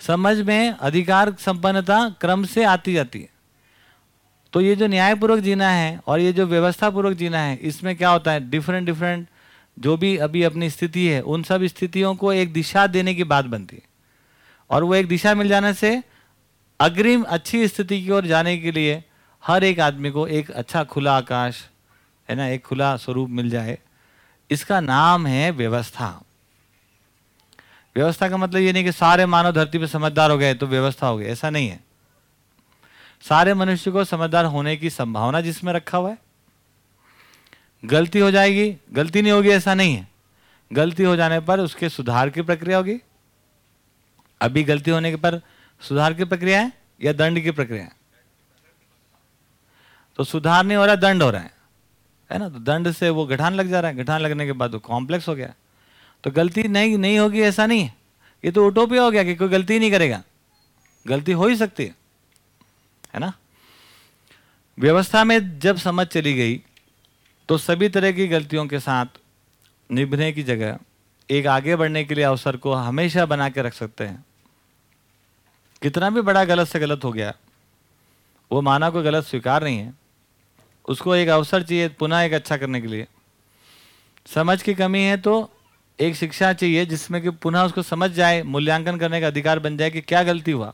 समझ में अधिकार संपन्नता क्रम से आती जाती है। तो ये जो न्यायपूर्वक जीना है और ये जो व्यवस्था पूर्वक जीना है, इसमें क्या होता है? डिफरेंट डिफरेंट जो भी अभी अपनी स्थिति है, उन सब स्थितियों को एक दिशा देने की बात बनती है। और वो एक दिशा मिल जाने से अग्रिम अच्छी स्थिति की ओर जाने के लिए हर एक आदमी को एक अच्छा खुला आकाश, है ना, एक खुला स्वरूप मिल जाए। इसका नाम है व्यवस्था। व्यवस्था का मतलब ये नहीं कि सारे मानव धरती पर समझदार हो गए तो व्यवस्था हो गई, ऐसा नहीं है। सारे मनुष्य को समझदार होने की संभावना जिसमें रखा हुआ है। गलती हो जाएगी, गलती नहीं होगी, ऐसा नहीं है। गलती हो जाने पर उसके सुधार की प्रक्रिया होगी। अभी गलती होने के पर सुधार की प्रक्रिया है या दंड की प्रक्रिया है? तो सुधार नहीं हो रहा, दंड हो रहा है। है ना? तो दंड से वो गठान लग जा रहा है। गठान लगने के बाद वो कॉम्प्लेक्स हो गया। तो गलती नहीं नहीं होगी, ऐसा नहीं ये तो उटोपिया हो गया कि कोई गलती नहीं करेगा। गलती हो ही सकती है। है ना? व्यवस्था में जब समझ चली गई तो सभी तरह की गलतियों के साथ निभने की जगह एक आगे बढ़ने के लिए अवसर को हमेशा बना के रख सकते हैं। कितना भी बड़ा गलत से गलत हो गया, वो माना को गलत स्वीकार नहीं है। उसको एक अवसर चाहिए पुनः एक अच्छा करने के लिए। समझ की कमी है तो एक शिक्षा चाहिए जिसमें कि पुनः उसको समझ जाए, मूल्यांकन करने का अधिकार बन जाए कि क्या गलती हुआ।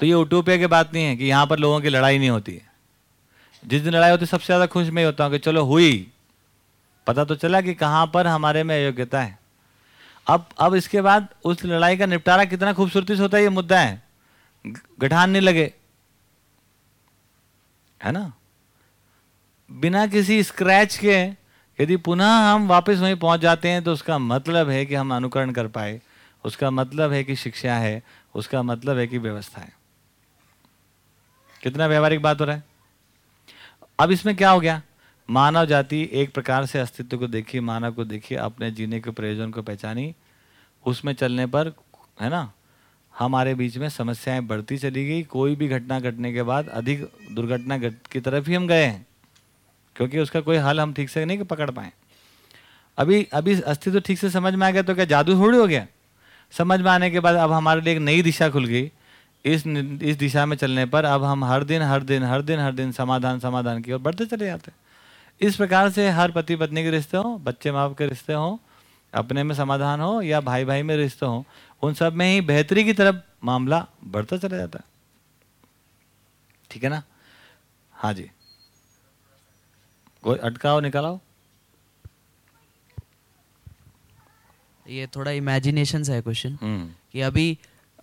तो ये उटोपिया की बात नहीं है कि यहाँ पर लोगों की लड़ाई नहीं होती है। जिस दिन लड़ाई होती सबसे ज़्यादा खुश मैं होता हूँ कि चलो हुई। पता तो चला कि कहाँ पर हमारे में अयोग्यता है। अब अब इसके बाद उस लड़ाई का निपटारा कितना खूबसूरती से होता है, ये मुद्दा है। गठान नहीं लगे। है ना? बिना किसी स्क्रैच के यदि पुनः हम वापस वहीं पहुँच जाते हैं तो उसका मतलब है कि हम अनुकरण कर पाए। उसका मतलब है कि शिक्षा है। उसका मतलब है कि व्यवस्था है। कितना व्यवहारिक बात हो रहा है। अब इसमें क्या हो गया? मानव जाति एक प्रकार से अस्तित्व को देखी, मानव को देखी, अपने जीने के प्रयोजन को पहचानी, उसमें चलने पर, है ना, हमारे बीच में समस्याएँ बढ़ती चली गई। कोई भी घटना घटने के बाद अधिक दुर्घटना की तरफ़ ही हम गए हैं, क्योंकि उसका कोई हल हम ठीक से नहीं पकड़ पाए। अभी अभी अस्तित्व ठीक से समझ में आ गया तो क्या जादू थोड़ी हो गया? समझ में आने के बाद अब हमारे लिए एक नई दिशा खुल गई। इस इस दिशा में चलने पर अब हम हर दिन हर दिन हर दिन हर दिन समाधान समाधान की ओर बढ़ते चले जाते इस प्रकार से हर पति पत्नी के रिश्ते हो बच्चे माँ के रिश्ते हो अपने में समाधान हो या भाई भाई में रिश्ते हो उन सब में ही बेहतरी की तरफ़ मामला बढ़ता चला जाता है ठीक है ना हाँ जी कोई अटकाओ निकालाओ ये थोड़ा इमेजिनेशन है क्वेश्चन हम्म। कि अभी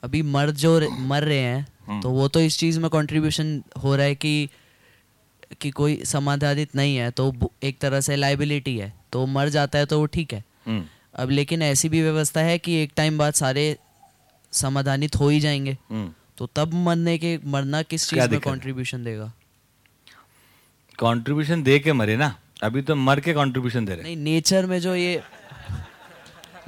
अभी मर जो मर रहे हैं हम्म। तो वो तो इस चीज़ में कंट्रीब्यूशन हो रहा है कि कि कोई समाधानित नहीं है तो एक तरह से लाइबिलिटी है तो मर जाता है तो वो ठीक है। हम्म। अब लेकिन ऐसी भी व्यवस्था है कि एक टाइम बाद सारे समाधानित हो ही जाएँगे। तो तब मरने के मरना किस चीज़ में कंट्रीब्यूशन देगा? कंट्रीब्यूशन दे के मरे ना अभी तो मर के कंट्रीब्यूशन दे रहे नहीं नेचर में जो ये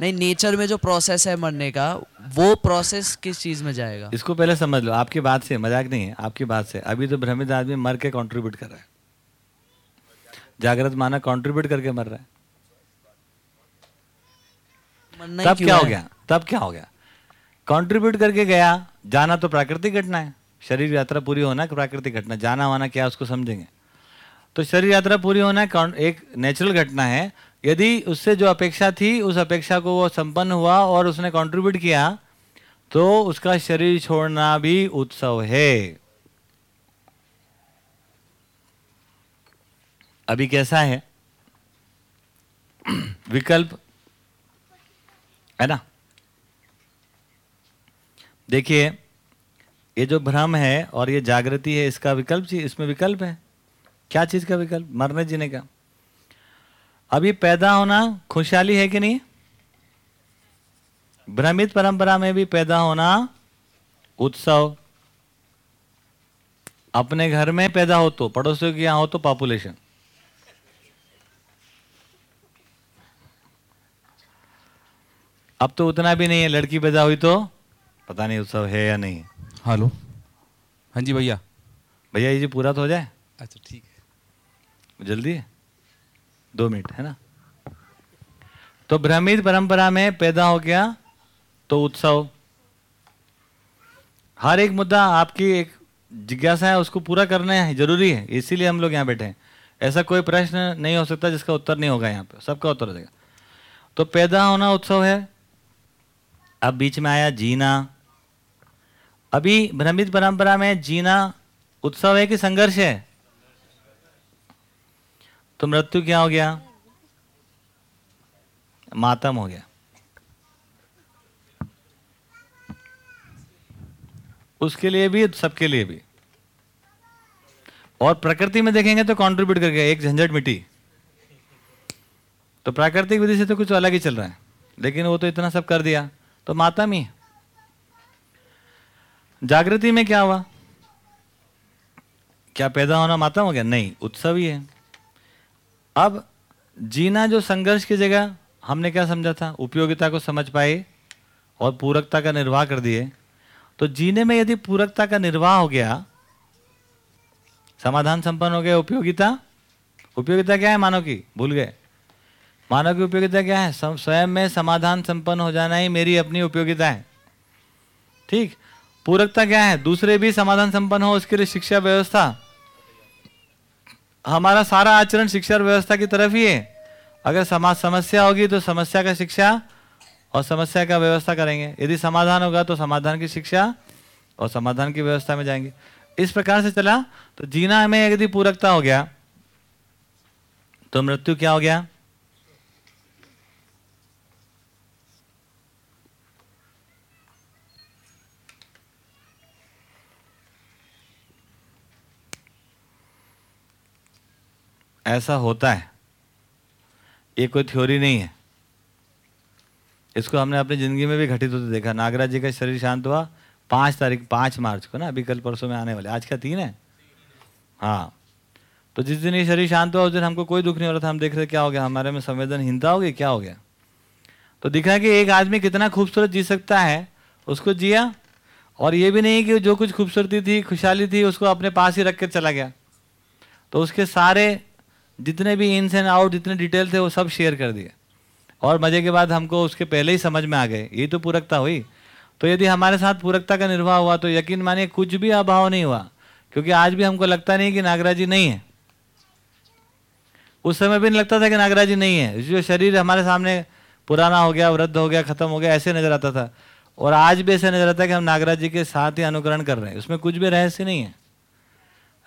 नहीं नेचर में जो प्रोसेस है मरने का वो प्रोसेस किस चीज़ में जाएगा? इसको पहले समझ लो आपकी बात से मज़ाक नहीं है आपकी बात से। अभी तो भ्रमित आदमी मर के कंट्रीब्यूट कर रहा है। जागृत माना कंट्रीब्यूट करके मर रहा है। तब क्या हो गया? तब क्या हो गया? कंट्रीब्यूट करके गया। जाना तो प्राकृतिक घटना है। शरीर यात्रा पूरी होना प्राकृतिक घटना जाना वाना क्या उसको समझेंगे। तो शरीर यात्रा पूरी होना एक नेचुरल घटना है। यदि उससे जो अपेक्षा थी, उस अपेक्षा को वो संपन्न हुआ और उसने कंट्रीब्यूट किया तो उसका शरीर छोड़ना भी उत्सव है। अभी कैसा है? विकल्प? है ना? देखिए, ये जो भ्रम है और ये जागृति है, इसका विकल्प इसमें विकल्प है। क्या चीज़ का विकल्प? मरने जीने का। अभी पैदा होना खुशहाली है कि नहीं? भ्रमित परंपरा में भी पैदा होना उत्सव। अपने घर में पैदा हो तो पड़ोसियों के यहाँ हो तो पॉपुलेशन अब तो उतना भी नहीं है लड़की पैदा हुई तो पता नहीं उत्सव है या नहीं। हेलो। हाँ जी भैया। भैया ये जी पूरा तो हो जाए? अच्छा ठीक है। जल्दी? है दो मिनट, है ना? तो भ्रमित परंपरा में पैदा हो गया तो उत्सव। हर एक मुद्दा आपकी एक जिज्ञासा है, उसको पूरा करना है, ज़रूरी है, इसीलिए हम लोग यहाँ बैठे हैं। ऐसा कोई प्रश्न नहीं हो सकता जिसका उत्तर नहीं होगा यहाँ पे, सबका उत्तर हो जाएगा। तो पैदा होना उत्सव है। अब बीच में आया जीना। अभी भ्रमित परंपरा में जीना उत्सव है कि संघर्ष है? तो मृत्यु क्या हो गया? मातम हो गया। उसके लिए भी, सबके लिए भी। और प्रकृति में देखेंगे तो कंट्रीब्यूट करके एक झंझट मिट्टी तो प्राकृतिक विधि से तो कुछ अलग ही चल रहा है, लेकिन वो तो इतना सब कर दिया तो मातम ही। जागृति में क्या हुआ? क्या पैदा होना मातम हो गया? नहीं, उत्सव ही है। अब जीना जो संघर्ष की जगह, हमने क्या समझा था? उपयोगिता को समझ पाए और पूरकता का निर्वाह कर दिए। तो जीने में यदि पूरकता का निर्वाह हो गया, समाधान संपन्न हो गया उपयोगिता उपयोगिता क्या है मानव की? भूल गए। मानव की उपयोगिता क्या है? स्वयं में समाधान संपन्न हो जाना ही मेरी अपनी उपयोगिता है। ठीक? पूरकता क्या है? दूसरे भी समाधान संपन्न हो, उसके लिए शिक्षा व्यवस्था हमारा सारा आचरण शिक्षा व्यवस्था की तरफ़ ही है। अगर समाज समस्या होगी तो समस्या का शिक्षा और समस्या का व्यवस्था करेंगे। यदि समाधान होगा तो समाधान की शिक्षा और समाधान की व्यवस्था में जाएँगे। इस प्रकार से चला तो जीना में यदि पूरकता हो गया तो मृत्यु क्या हो गया? ऐसा होता है। ये कोई थ्योरी नहीं है। इसको हमने अपनी ज़िंदगी में भी घटित होते देखा। नागराज जी का शरीर शांत हुआ। पाँच तारीख, पाँच मार्च को ना, अभी कल परसों में आने वाले। आज का तीन है? हाँ। तो जिस दिन ये शरीर शांत हुआ, उस दिन हमको कोई दुख नहीं हो रहा था। हम देख रहे क्या हो गया? हमारे में संवेदनहीनता हो गई? क्या हो गया? तो दिखा कि एक आदमी कितना खूबसूरत जी सकता है, उसको जिया। और ये भी नहीं कि जो कुछ खूबसूरती थी, खुशहाली थी, उसको अपने पास ही रख कर चला गया। तो उसके सारे जितने भी इन्स एंड आउट जितने डिटेल थे, वो सब शेयर कर दिए। और मज़े के बाद हमको उसके पहले ही समझ में आ गए, ये तो पूरकता हुई। तो यदि हमारे साथ पूरकता का निर्वाह हुआ तो यकीन मानिए कुछ भी अभाव नहीं हुआ, क्योंकि आज भी हमको लगता नहीं कि नागराज जी नहीं है। उस समय भी नहीं लगता था कि नागराज जी नहीं है। जो शरीर हमारे सामने पुराना हो गया, वृद्ध हो गया, खत्म हो गया, ऐसे नज़र आता था। और आज भी ऐसे नज़र आता है कि हम नागराज जी के साथ ही अनुकरण कर रहे हैं। उसमें कुछ भी रहस्य नहीं है।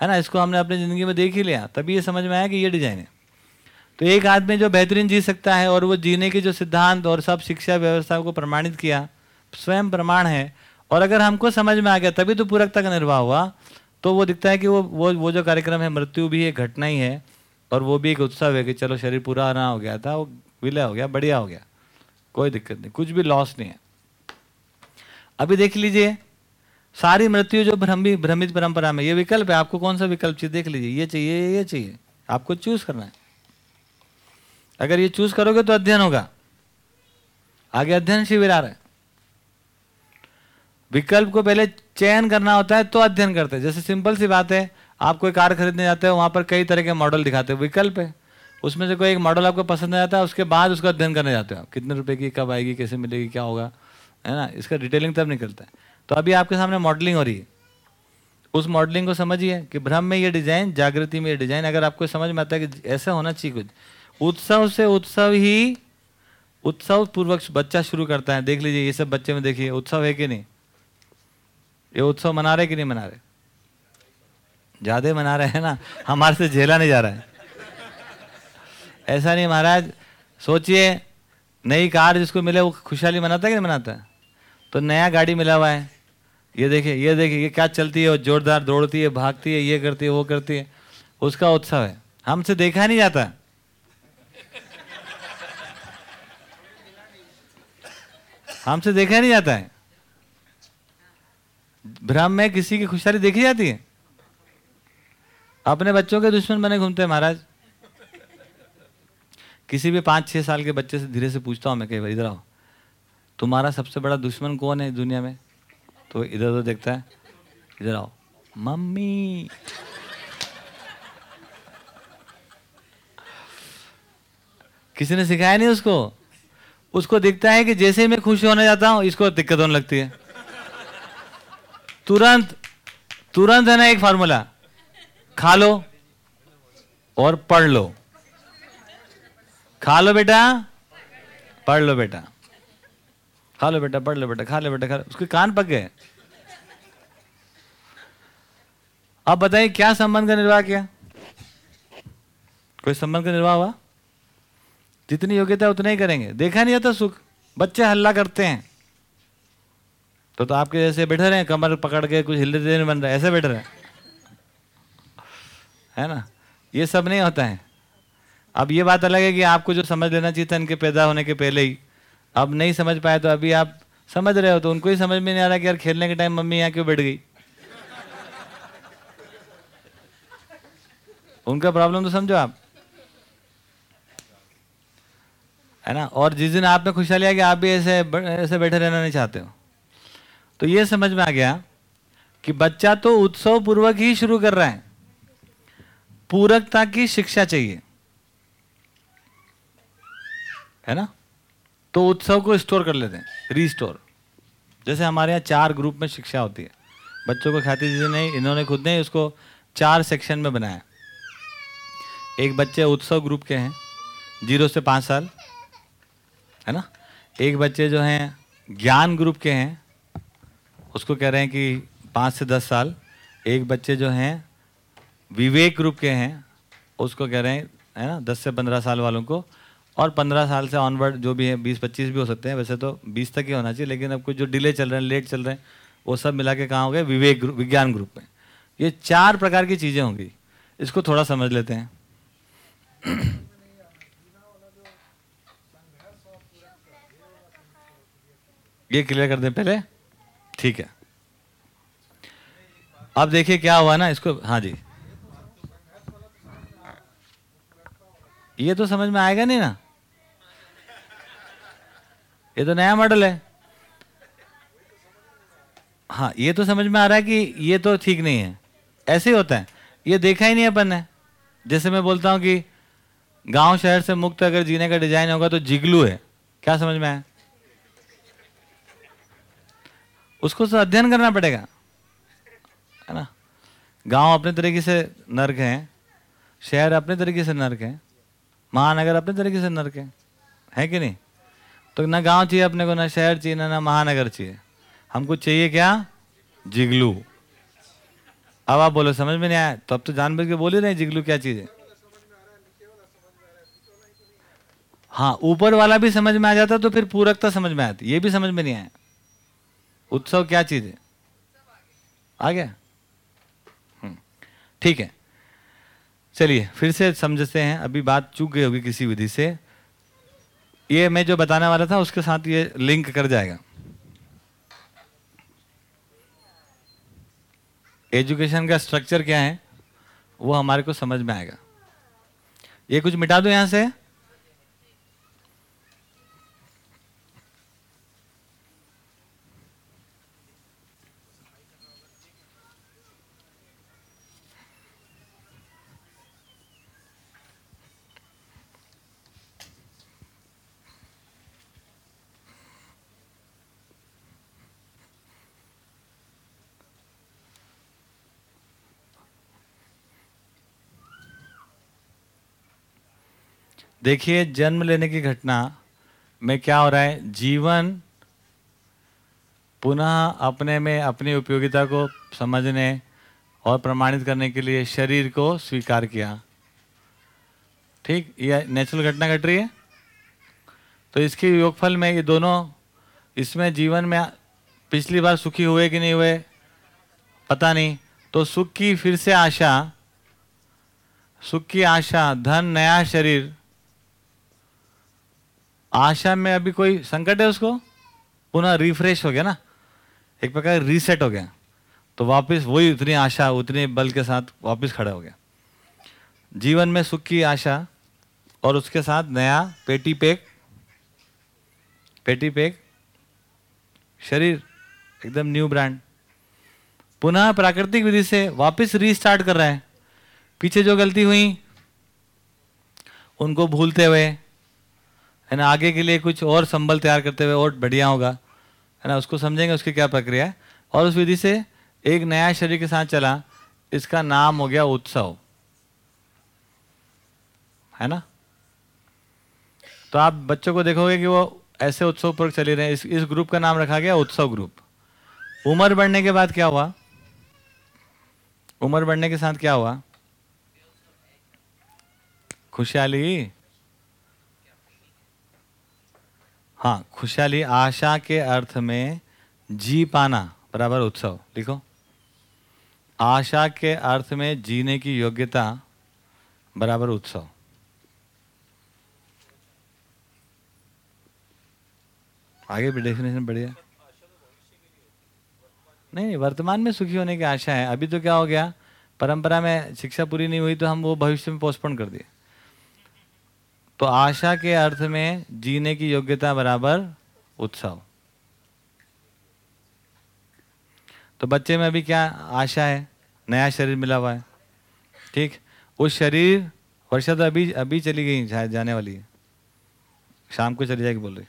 है ना? इसको हमने अपनी ज़िंदगी में देख ही लिया। तभी ये समझ में आया कि ये डिज़ाइन है। तो एक आदमी जो बेहतरीन जी सकता है और वो जीने के जो सिद्धांत और सब शिक्षा व्यवस्था को प्रमाणित किया, स्वयं प्रमाण है, और अगर हमको समझ में आ गया, तभी तो पूरकता का निर्वाह हुआ तो वो दिखता है कि वो वो वो जो कार्यक्रम है, मृत्यु भी एक घटना ही है, और वो भी एक उत्सव है कि चलो शरीर पूरा आना हो गया था, वो विलय हो गया, बढ़िया हो गया, कोई दिक्कत नहीं, कुछ भी लॉस नहीं है। अभी देख लीजिए सारी मृत्यु जो भ्रमी भ्रमित परंपरा में, ये विकल्प है। आपको कौन सा विकल्प चाहिए? देख लीजिए, ये चाहिए ये चाहिए। आपको चूज़ करना है। अगर ये चूज़ करोगे तो अध्ययन होगा। आगे अध्ययन शिविर आ रहा है। विकल्प को पहले चयन करना होता है तो अध्ययन करते हैं। जैसे सिंपल सी बात है, आप कोई कार खरीदने जाते हो, वहाँ पर कई तरह के मॉडल दिखाते हो। विकल्प है। उसमें से कोई एक मॉडल आपको पसंद आ जाता है उसके बाद उसका अध्ययन करने जाते हो कितने रुपए की, कब आएगी, कैसे मिलेगी, क्या होगा? है ना? इसका डिटेलिंग तब निकलता है। तो अभी आपके सामने मॉडलिंग हो रही है। उस मॉडलिंग को समझिए कि भ्रम में ये डिज़ाइन जागृति में ये डिज़ाइन अगर आपको समझ में आता है कि ऐसा होना चाहिए कुछ, उत्सव से उत्सव ही उत्सव पूर्वक बच्चा शुरू करता है। देख लीजिए, ये सब बच्चे में देखिए, उत्सव है कि नहीं? ये उत्सव मना रहे कि नहीं मना रहे? ज़्यादा मना रहे हैं ना, हमारे से झेला नहीं जा रहा है। ऐसा नहीं महाराज, सोचिए, नई कार जिसको मिले वो खुशहाली मनाता है कि नहीं मनाता? है तो नया गाड़ी मिला हुआ है। ये देखिए ये देखिए, ये क्या चलती है, वो जोरदार दौड़ती है, भागती है, ये करती है, वो करती है। उसका उत्सव है। हमसे देखा नहीं जाता। हमसे देखा नहीं जाता है। भ्रम में किसी की खुशहाली देखी जाती है? अपने बच्चों के दुश्मन बने घूमते हैं महाराज। किसी भी पाँच, छह साल के बच्चे से धीरे से पूछता हूँ मैं कई बार इधर आओ। तुम्हारा सबसे बड़ा दुश्मन कौन है दुनिया में? तो इधर उधर देखता है। इधर आओ। मम्मी। किसी ने सिखाया नहीं उसको? उसको दिखता है कि जैसे ही मैं खुश होने जाता हूँ, इसको दिक्कत होने लगती है। तुरंत तुरंत है ना एक फार्मूला। खा लो और पढ़ लो। खा लो बेटा, पढ़ लो बेटा। खा लो बेटा, पढ़ लो बेटा, खा लो बेटा, खा लो। उसके कान पक गए। अब बताइए, क्या संबंध का निर्वाह किया? कोई संबंध का निर्वाह हुआ? जितनी योग्यता उतना ही करेंगे। देखा नहीं जाता सुख? बच्चे हल्ला करते हैं। तो तो आपके जैसे बैठे रहे कमर पकड़ के कुछ हिलते नहीं बन रहा ऐसे बैठे रहे है ना? ये सब नहीं होता है। अब ये बात अलग है कि आपको जो समझ लेना चाहिए था, इनके पैदा होने के पहले ही। अब नहीं समझ पाए तो अभी आप समझ रहे हो तो उनको ही समझ में नहीं आ रहा कि यार खेलने के टाइम मम्मी यहाँ क्यों बैठ गई? उनका प्रॉब्लम तो समझो आप। है ना? और जिस दिन आप में खुशहाली आ कि आप भी ऐसे ऐसे बैठे रहना नहीं चाहते हो। तो ये समझ में आ गया कि बच्चा तो उत्सव पूर्वक ही शुरू कर रहा है। पूरकता की शिक्षा चाहिए। है ना? तो उत्सव को स्टोर कर लेते हैं रीस्टोर जैसे हमारे यहाँ चार ग्रुप में शिक्षा होती है। बच्चों को ख्याति जी ने इन्होंने खुद ने उसको चार सेक्शन में बनाया। एक बच्चे उत्सव ग्रुप के हैं, ज़ीरो से पाँच साल, है ना? एक बच्चे जो हैं, ज्ञान ग्रुप के हैं, उसको कह रहे हैं कि पाँच से दस साल। एक बच्चे जो हैं, विवेक ग्रुप के हैं, उसको कह रहे हैं, है ना? दस से पंद्रह साल वालों को और पंद्रह साल से ऑनवर्ड जो भी है, बीस, पच्चीस भी हो सकते हैं, वैसे तो बीस तक ही होना चाहिए, लेकिन अब कुछ जो डिले चल रहे हैं लेट चल रहे हैं, वो सब मिला के कहाँ हो गए? विवेक ग्रुप विज्ञान ग्रुप में। ये चार प्रकार की चीज़ें होंगी। इसको थोड़ा समझ लेते हैं। ये क्लियर कर दें पहले? ठीक है। अब देखिए क्या हुआ ना, इसको हाँ जी। ये तो समझ में आएगा नहीं ना? ये तो नया मॉडल है। हाँ ये तो समझ में आ रहा है कि ये तो ठीक नहीं है। ऐसे ही होता है। ये देखा ही नहीं अपन ने। जैसे मैं बोलता हूँ कि गाँव शहर से मुक्त अगर जीने का डिज़ाइन होगा तो जिगलू है। क्या समझ में आया? उसको तो अध्ययन करना पड़ेगा। है ना? गाँव अपने तरीके से नर्क है। शहर अपने तरीके से नर्क है। महानगर अपने तरीके से नर्क है। है कि नहीं? तो ना गाँव चाहिए अपने को ना शहर चाहिए ना ना महानगर चाहिए। हमको चाहिए क्या? जिगलू। अब आप बोलो समझ में नहीं आया? तो अब तो जानबूझ के बोल ही रहे जिगलू क्या चीज़ है। हाँ ऊपर वाला भी समझ में आ जाता तो फिर पूरकता समझ में आती। ये भी समझ में नहीं आया। उत्सव क्या चीज़ है? आ गया? हम्म, ठीक है। चलिए फिर से समझते हैं। अभी बात चूक गई होगी किसी विधि से। ये मैं जो बताने वाला था, उसके साथ ये लिंक कर जाएगा। एजुकेशन का स्ट्रक्चर क्या है, वो हमारे को समझ में आएगा। ये कुछ मिटा दो यहाँ से। देखिए, जन्म लेने की घटना में क्या हो रहा है? जीवन पुनः अपने में अपनी उपयोगिता को समझने और प्रमाणित करने के लिए शरीर को स्वीकार किया। ठीक? ये नेचुरल घटना घट रही है? तो इसके योगफल में ये दोनों, इसमें जीवन में पिछली बार सुखी हुए कि नहीं हुए, पता नहीं। तो सुख की फिर से आशा, सुख की आशा, धन, नया शरीर आशा में अभी कोई संकट है उसको? पुनः रिफ्रेश हो गया ना? एक प्रकार रीसेट हो गया। तो वापस वही उतनी आशा, उतने बल के साथ वापस खड़ा हो गया। जीवन में सुख की आशा और उसके साथ नया पेटी पेक पेटी पेक, शरीर, एकदम न्यू ब्रांड पुनः प्राकृतिक विधि से वापस रीस्टार्ट कर रहा है। पीछे जो गलती हुई, उनको भूलते हुए है ना आगे के लिए कुछ और संबल तैयार करते हुए और बढ़िया होगा। है ना उसको समझेंगे उसकी क्या प्रक्रिया और उस विधि से एक नया शरीर के साथ चला इसका नाम हो गया उत्सव। है ना? तो आप बच्चों को देखोगे कि वो ऐसे उत्सव पर चले रहे हैं। इस, इस ग्रुप का नाम रखा गया उत्सव ग्रुप। उम्र बढ़ने के बाद क्या हुआ? उम्र बढ़ने के साथ क्या हुआ? खुशहाली। हाँ खुशहाली आशा के अर्थ में जी पाना, बराबर उत्सव, लिखो। आशा के अर्थ में जीने की योग्यता, बराबर उत्सव। आगे भी डेफिनेशन बढ़िया। नहीं, वर्तमान में सुखी होने की आशा है। अभी तो क्या हो गया? परंपरा में शिक्षा पूरी नहीं हुई तो हम वो भविष्य में पोस्टपोन कर दिए। तो आशा के अर्थ में जीने की योग्यता बराबर उत्सव। तो बच्चे में अभी क्या आशा है? नया शरीर मिला हुआ है। ठीक? उस शरीर वर्षा तो अभी अभी चली गई शायद जाने वाली है। शाम को चली जाएगी बोल रही।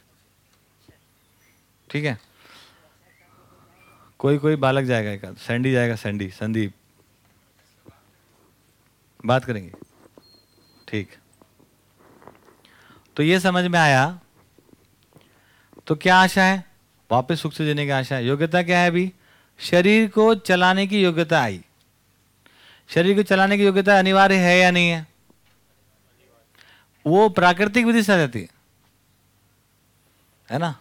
ठीक है? कोई कोई बालक जाएगा एक सैंडी जाएगा, सैंडी, संदीप। बात करेंगे। ठीक। तो ये समझ में आया? तो क्या आशा है? वापस सुख से जीने की आशा है। योग्यता क्या है अभी? शरीर को चलाने की योग्यता आई। शरीर को चलाने की योग्यता अनिवार्य है या नहीं है? वो प्राकृतिक विधि से आ जाती है। है ना?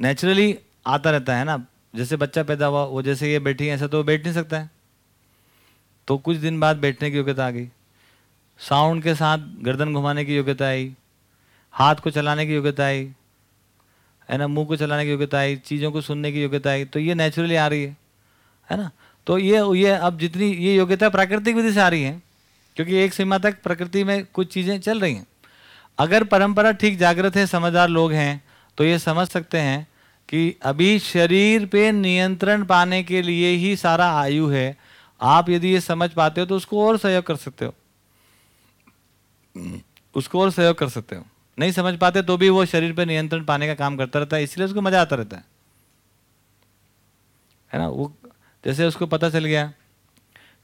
नेचुरली आता रहता है ना। जैसे बच्चा पैदा हुआ, वो जैसे ये बैठी है, ऐसा तो बैठ नहीं सकता है। तो कुछ दिन बाद बैठने की योग्यता आ गई। साउंड के साथ गर्दन घुमाने की योग्यता आई, हाथ को चलाने की योग्यता आई, है ना, मुँह को चलाने की योग्यता आई, चीज़ों को सुनने की योग्यता आई तो ये नेचुरली आ रही है है ना? तो ये ये अब जितनी, ये योग्यता प्राकृतिक विधि से आ रही है, क्योंकि एक सीमा तक प्रकृति में कुछ चीज़ें चल रही हैं। अगर परंपरा ठीक जागृत है, समझदार लोग हैं तो ये समझ सकते हैं कि अभी शरीर पे नियंत्रण पाने के लिए ही सारा आयु है। आप यदि ये समझ पाते हो तो उसको और सहयोग कर सकते हो। उसको और सहयोग कर सकते हो। नहीं समझ पाते तो भी वो शरीर पर नियंत्रण पाने का काम करता रहता है, इसलिए उसको मज़ा आता रहता है। है ना? वो जैसे उसको पता चल गया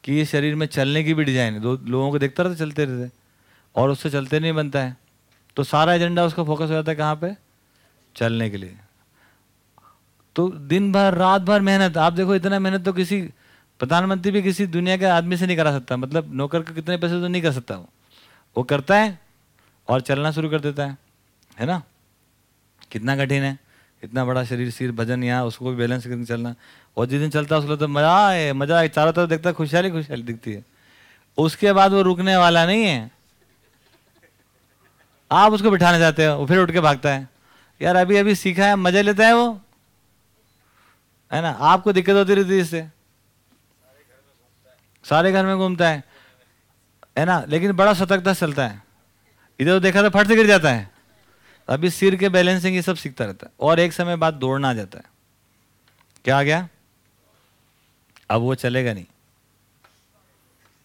कि ये शरीर में चलने की भी डिज़ाइन है, दो लोगों को देखता रहता, चलते रहते, और उससे चलते नहीं बनता है। तो सारा एजेंडा उसका फोकस हो जाता है कहाँ पे? चलने के लिए। तो दिन भर, रात भर मेहनत, आप देखो इतना मेहनत तो किसी प्रधानमंत्री भी किसी दुनिया के आदमी से नहीं करा सकता मतलब नौकर के कितने पैसे तो नहीं कर सकता वो। वो करता है और चलना शुरू कर देता है है ना? कितना कठिन है, इतना बड़ा शरीर, सिर, भजन, यहाँ उसको भी बैलेंस करके चलना। और जिस दिन चलता है, उसको तो मज़ा आए मज़ा आए चारों तरफ़ देखता है, खुशहाली खुशहाली दिखती है। उसके बाद वो रुकने वाला नहीं है। आप उसको बिठाने जाते हो, वो फिर उठ के भागता है। यार, अभी अभी सीखा है, मज़ा लेता है वो। है ना? आपको दिक्कत होती रहती है इससे। सारे घर में घूमता है। है ना? लेकिन बड़ा सतर्कता चलता है। इधर देखा तो फट से गिर जाता है। अभी सिर के बैलेंसिंग ये सब सीखता रहता है और एक समय बाद दौड़ना आ जाता है। क्या आ गया? अब वो चलेगा नहीं।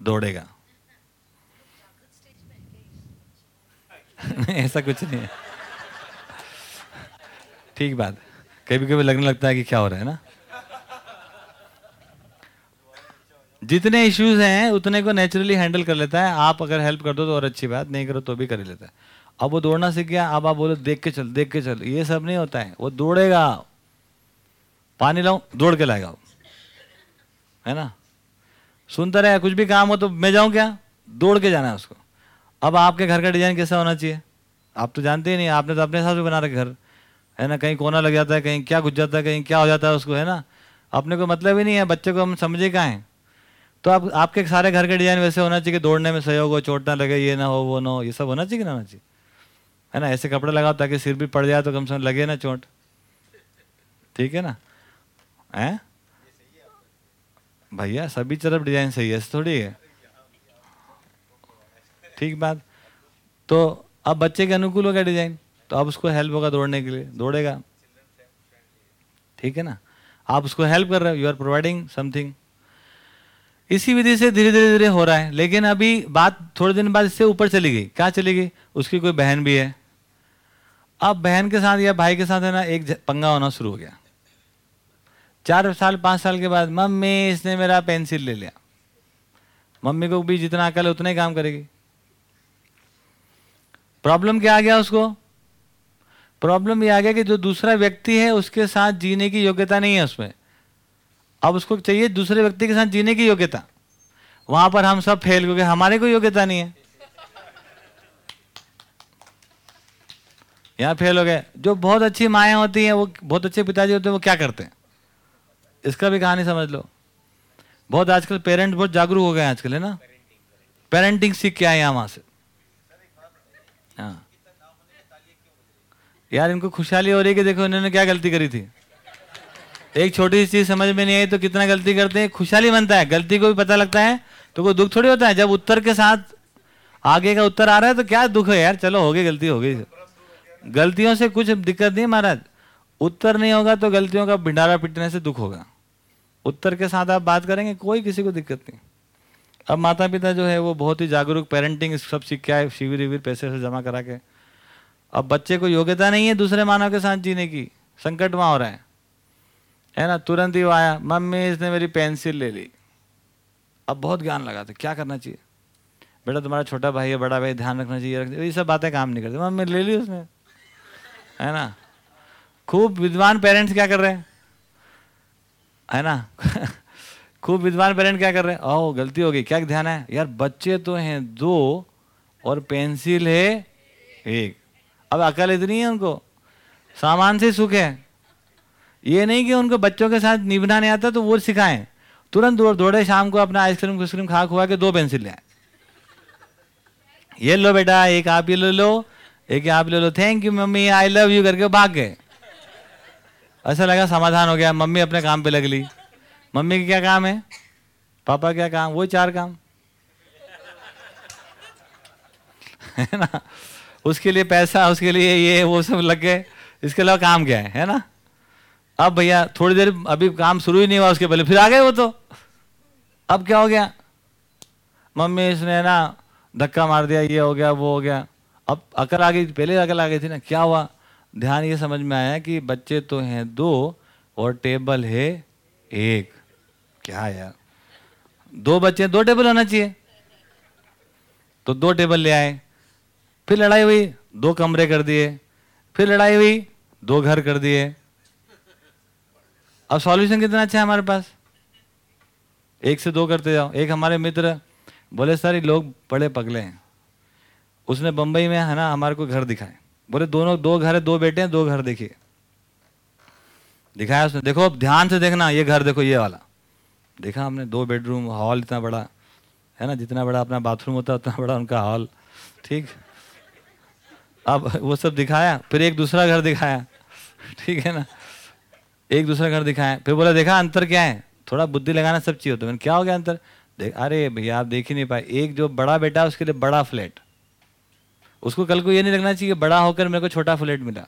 दौड़ेगा। नहीं ऐसा कुछ नहीं है। ठीक बात। कभी कभी लगने लगता है कि क्या हो रहा है ना? जितने इश्यूज़ हैं, उतने को नेचुरली हैंडल कर लेता है। आप अगर हेल्प कर दो तो और अच्छी बात, नहीं करो तो भी कर लेता है। अब वो दौड़ना सीख गया, अब आप बोलो, देख के चल, देख के चल। ये सब नहीं होता है। वो दौड़ेगा। पानी लाऊं, दौड़ के लाएगा है ना? सुनता रहे, कुछ भी काम हो तो मैं जाऊँ क्या? दौड़ के जाना है उसको। अब आपके घर का डिज़ाइन कैसा होना चाहिए? आप तो जानते ही नहीं, आपने तो अपने हिसाब से बना रखे घर। है ना? कहीं कोना लग जाता है, कहीं क्या घुस जाता है, कहीं क्या हो जाता है उसको, है ना? अपने को मतलब ही नहीं है, बच्चे को हम समझे कहाँ हैं? तो आप, आपके सारे घर के डिज़ाइन वैसे होना चाहिए कि दौड़ने में सहयोग हो चोट ना लगे, ये ना हो, वो ना हो, ये सब होना चाहिए ना होना चाहिए? है ना, ऐसे कपड़े लगाओ ताकि सिर भी पड़ जाए तो कम से कम लगे ना चोट। ठीक है ना? है? भैया, सभी तरफ़ डिज़ाइन सही है थोड़ी है। ठीक बात। तो अब बच्चे के अनुकूल होगा डिज़ाइन तो अब उसको हेल्प होगा दौड़ने के लिए, दौड़ेगा। ठीक है ना? आप उसको हेल्प कर रहे हो यू आर प्रोवाइडिंग समथिंग इसी विधि से धीरे धीरे धीरे हो रहा है। लेकिन अभी बात थोड़े दिन बाद इससे ऊपर चली गई। क्या चली गई? उसकी कोई बहन भी है। अब बहन के साथ या भाई के साथ है ना, एक पंगा होना शुरू हो गया। चार साल, पाँच साल के बाद, मम्मी, इसने मेरा पेंसिल ले लिया। मम्मी को भी जितना अकल है उतना ही काम करेगी। प्रॉब्लम क्या आ गया उसको? प्रॉब्लम ये आ गया कि जो दूसरा व्यक्ति है, उसके साथ जीने की योग्यता नहीं है उसमें। अब उसको चाहिए दूसरे व्यक्ति के साथ जीने की योग्यता। वहाँ पर हम सब फेल क्योंकि हमारे कोई योग्यता नहीं है। यहाँ फेल हो गए। जो बहुत अच्छी माएँ होती हैं, वो बहुत अच्छे पिताजी होते हैं, वो क्या करते हैं? इसका भी कहानी समझ लो। बहुत आजकल पेरेंट बहुत जागरूक हो गए आजकल, है ना? पेरेंटिंग सीख के आए यहाँ वहाँ से। हाँ। यार, इनको खुशहाली हो रही है कि देखो इन्होंने क्या गलती करी थी। एक छोटी सी चीज़ समझ में नहीं आई तो कितना गलती करते हैं? खुशहाली बनता है। गलती को भी पता लगता है तो कोई दुख थोड़ी होता है? जब उत्तर के साथ आगे का उत्तर आ रहा है तो क्या दुख है यार? चलो, हो गई गलती, हो गई। गलतियों से कुछ दिक्कत नहीं महाराज। उत्तर नहीं होगा तो गलतियों का भिंडारा पिटने से दुख होगा। उत्तर के साथ आप बात करेंगे, कोई किसी को दिक्कत नहीं। अब माता पिता जो है, वो बहुत ही जागरूक पेरेंटिंग सब सीख आए, शिविर विविर पैसे से जमा करा के। अब बच्चे को योग्यता नहीं है दूसरे मानव के साथ जीने की। संकट वहाँ हो रहा है। है ना, तुरंत ही वो आया, मम्मी, इसने मेरी पेंसिल ले ली। अब बहुत ज्ञान लगा था, क्या करना चाहिए? बेटा, तुम्हारा छोटा भाई है, बड़ा भाई, ध्यान रखना चाहिए ये सब बातें काम नहीं करती। मम्मी, ले ली उसने। है ना? खूब विद्वान पेरेंट्स क्या कर रहे हैं? है ना? खूब विद्वान पेरेंट क्या कर रहे हैं? ओह, गलती हो गई, क्या ध्यान है? यार, बच्चे तो हैं, दो, और पेंसिल है एक। अब अकल इतनी है उनको? सामान से सुख है? ये नहीं कि उनको बच्चों के साथ निभना नहीं आता तो वो सिखाएँ। तुरंत दौड़ दौड़े शाम को अपना आइसक्रीम आइसक्रीम खा खुआ के दो पेंसिल ले ये लो बेटा, एक आप ये ले लो, एक आप ले लो। Thank you mummy I love you करके भाग गए। ऐसा लगा समाधान हो गया। मम्मी अपने काम पे लग ली। मम्मी का क्या काम है? पापा क्या काम? वो चार काम। है ना? उसके लिए पैसा, उसके लिए ये, वो सब लग गए। इसके अलावा काम क्या है? है ना? अब भैया, थोड़ी देर, अभी काम शुरू ही नहीं हुआ उसके पहले, फिर आ गए वो तो। अब क्या हो गया? मम्मी, इसने ना धक्का मार दिया, ये हो गया, वो हो गया। अब अकल आ गई, पहले अकल आ गई थी ना, क्या हुआ? ध्यान ये समझ में आया कि बच्चे तो हैं दो और टेबल है एक। क्या यार? दो बच्चे दो टेबल होना चाहिए। तो दो टेबल ले आए। फिर लड़ाई हुई, दो कमरे कर दिए। फिर लड़ाई हुई, दो घर कर दिए। अब सॉल्यूशन कितना अच्छा है हमारे पास? एक से दो करते जाओ। एक हमारे मित्र बोले, सर लोग बड़े पगले हैं। उसने बंबई में, है ना, हमारे को घर दिखाए। बोले, दोनों, दो घर है, दो बेटे हैं, दो घर देखिए। दिखाया उसने। देखो अब ध्यान से देखना, ये घर देखो, ये वाला। देखा हमने, दो बेडरूम हॉल इतना बड़ा, है ना, जितना बड़ा अपना बाथरूम होता है उतना बड़ा उनका हॉल ठीक? अब वो सब दिखाया, फिर एक दूसरा घर दिखाया। ठीक है ना? एक दूसरा घर दिखाया फिर बोला, देखा अंतर क्या है? थोड़ा बुद्धि लगाना सब चाहिए होता है। क्या हो गया अंतर? देख, अरे भैया, आप देख ही नहीं पाए। एक जो बड़ा बेटा उसके लिए बड़ा फ्लैट। उसको कल को ये नहीं लगना चाहिए बड़ा होकर मेरे को छोटा फ्लैट मिला।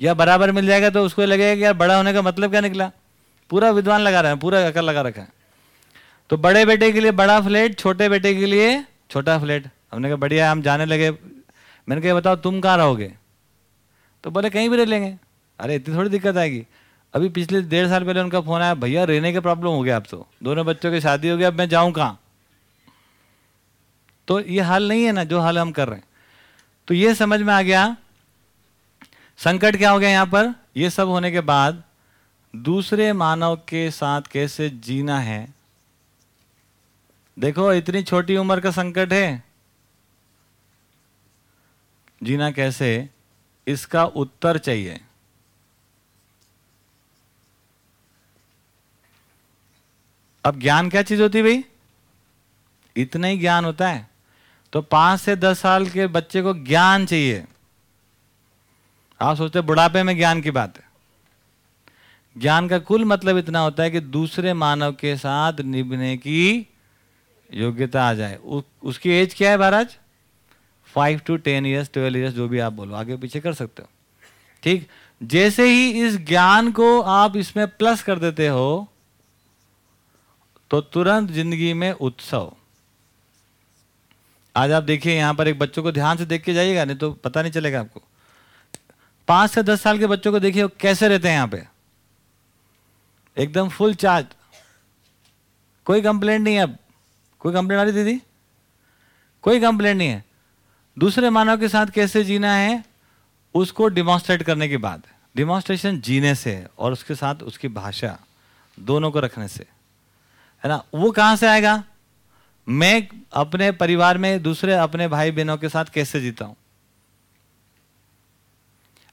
या बराबर मिल जाएगा तो उसको लगेगा कि यार बड़ा होने का मतलब क्या निकला? पूरा विद्वान लगा रहा है, पूरा अकल लगा रखा है। तो बड़े बेटे के लिए बड़ा फ्लैट, छोटे बेटे के लिए छोटा फ्लैट। हमने कहा, बढ़िया, हम जाने लगे। मैंने कहा बताओ, तुम कहाँ रहोगे? तो बोले, कहीं भी रह लेंगे। अरे, इतनी थोड़ी दिक्कत आएगी। अभी पिछले डेढ़ साल पहले उनका फ़ोन आया, भैया, रहने के प्रॉब्लम हो गया अब तो। दोनों बच्चों की शादी हो गई अब मैं जाऊँ कहाँ? तो ये हाल नहीं है ना, जो हाल हम कर रहे हैं। तो ये समझ में आ गया, संकट क्या हो गया यहाँ पर? ये सब होने के बाद दूसरे मानव के साथ कैसे जीना है? देखो, इतनी छोटी उम्र का संकट है। जीना कैसे? इसका उत्तर चाहिए। अब ज्ञान क्या चीज़ होती भाई? इतना ही ज्ञान होता है। तो पाँच से दस साल के बच्चे को ज्ञान चाहिए। आप सोचते बुढ़ापे में ज्ञान की बात है। ज्ञान का कुल मतलब इतना होता है कि दूसरे मानव के साथ निभने की योग्यता आ जाए। उ, उसकी एज क्या है महाराज? Five to ten years twelve years जो भी आप बोलो आगे पीछे कर सकते हो। ठीक? जैसे ही इस ज्ञान को आप इसमें प्लस कर देते हो तो तुरंत ज़िंदगी में उत्सव। आज आप देखिए, यहाँ पर एक बच्चों को ध्यान से देख के जाइएगा, नहीं तो पता नहीं चलेगा आपको। पाँच से दस साल के बच्चों को देखिए कैसे रहते हैं यहाँ पे। एकदम फुल चार्ज कोई कंप्लेंट नहीं है अब। कोई कंप्लेंट आ रही दीदी? कोई कंप्लेंट नहीं है। दूसरे मानव के साथ कैसे जीना है, उसको डिमॉन्स्ट्रेट करने के बाद। डिमॉन्स्ट्रेशन जीने से और उसके साथ उसकी भाषा, दोनों को रखने से। है ना? वो कहाँ से आएगा? मैं अपने परिवार में दूसरे अपने भाई बहनों के साथ कैसे जीता हूँ?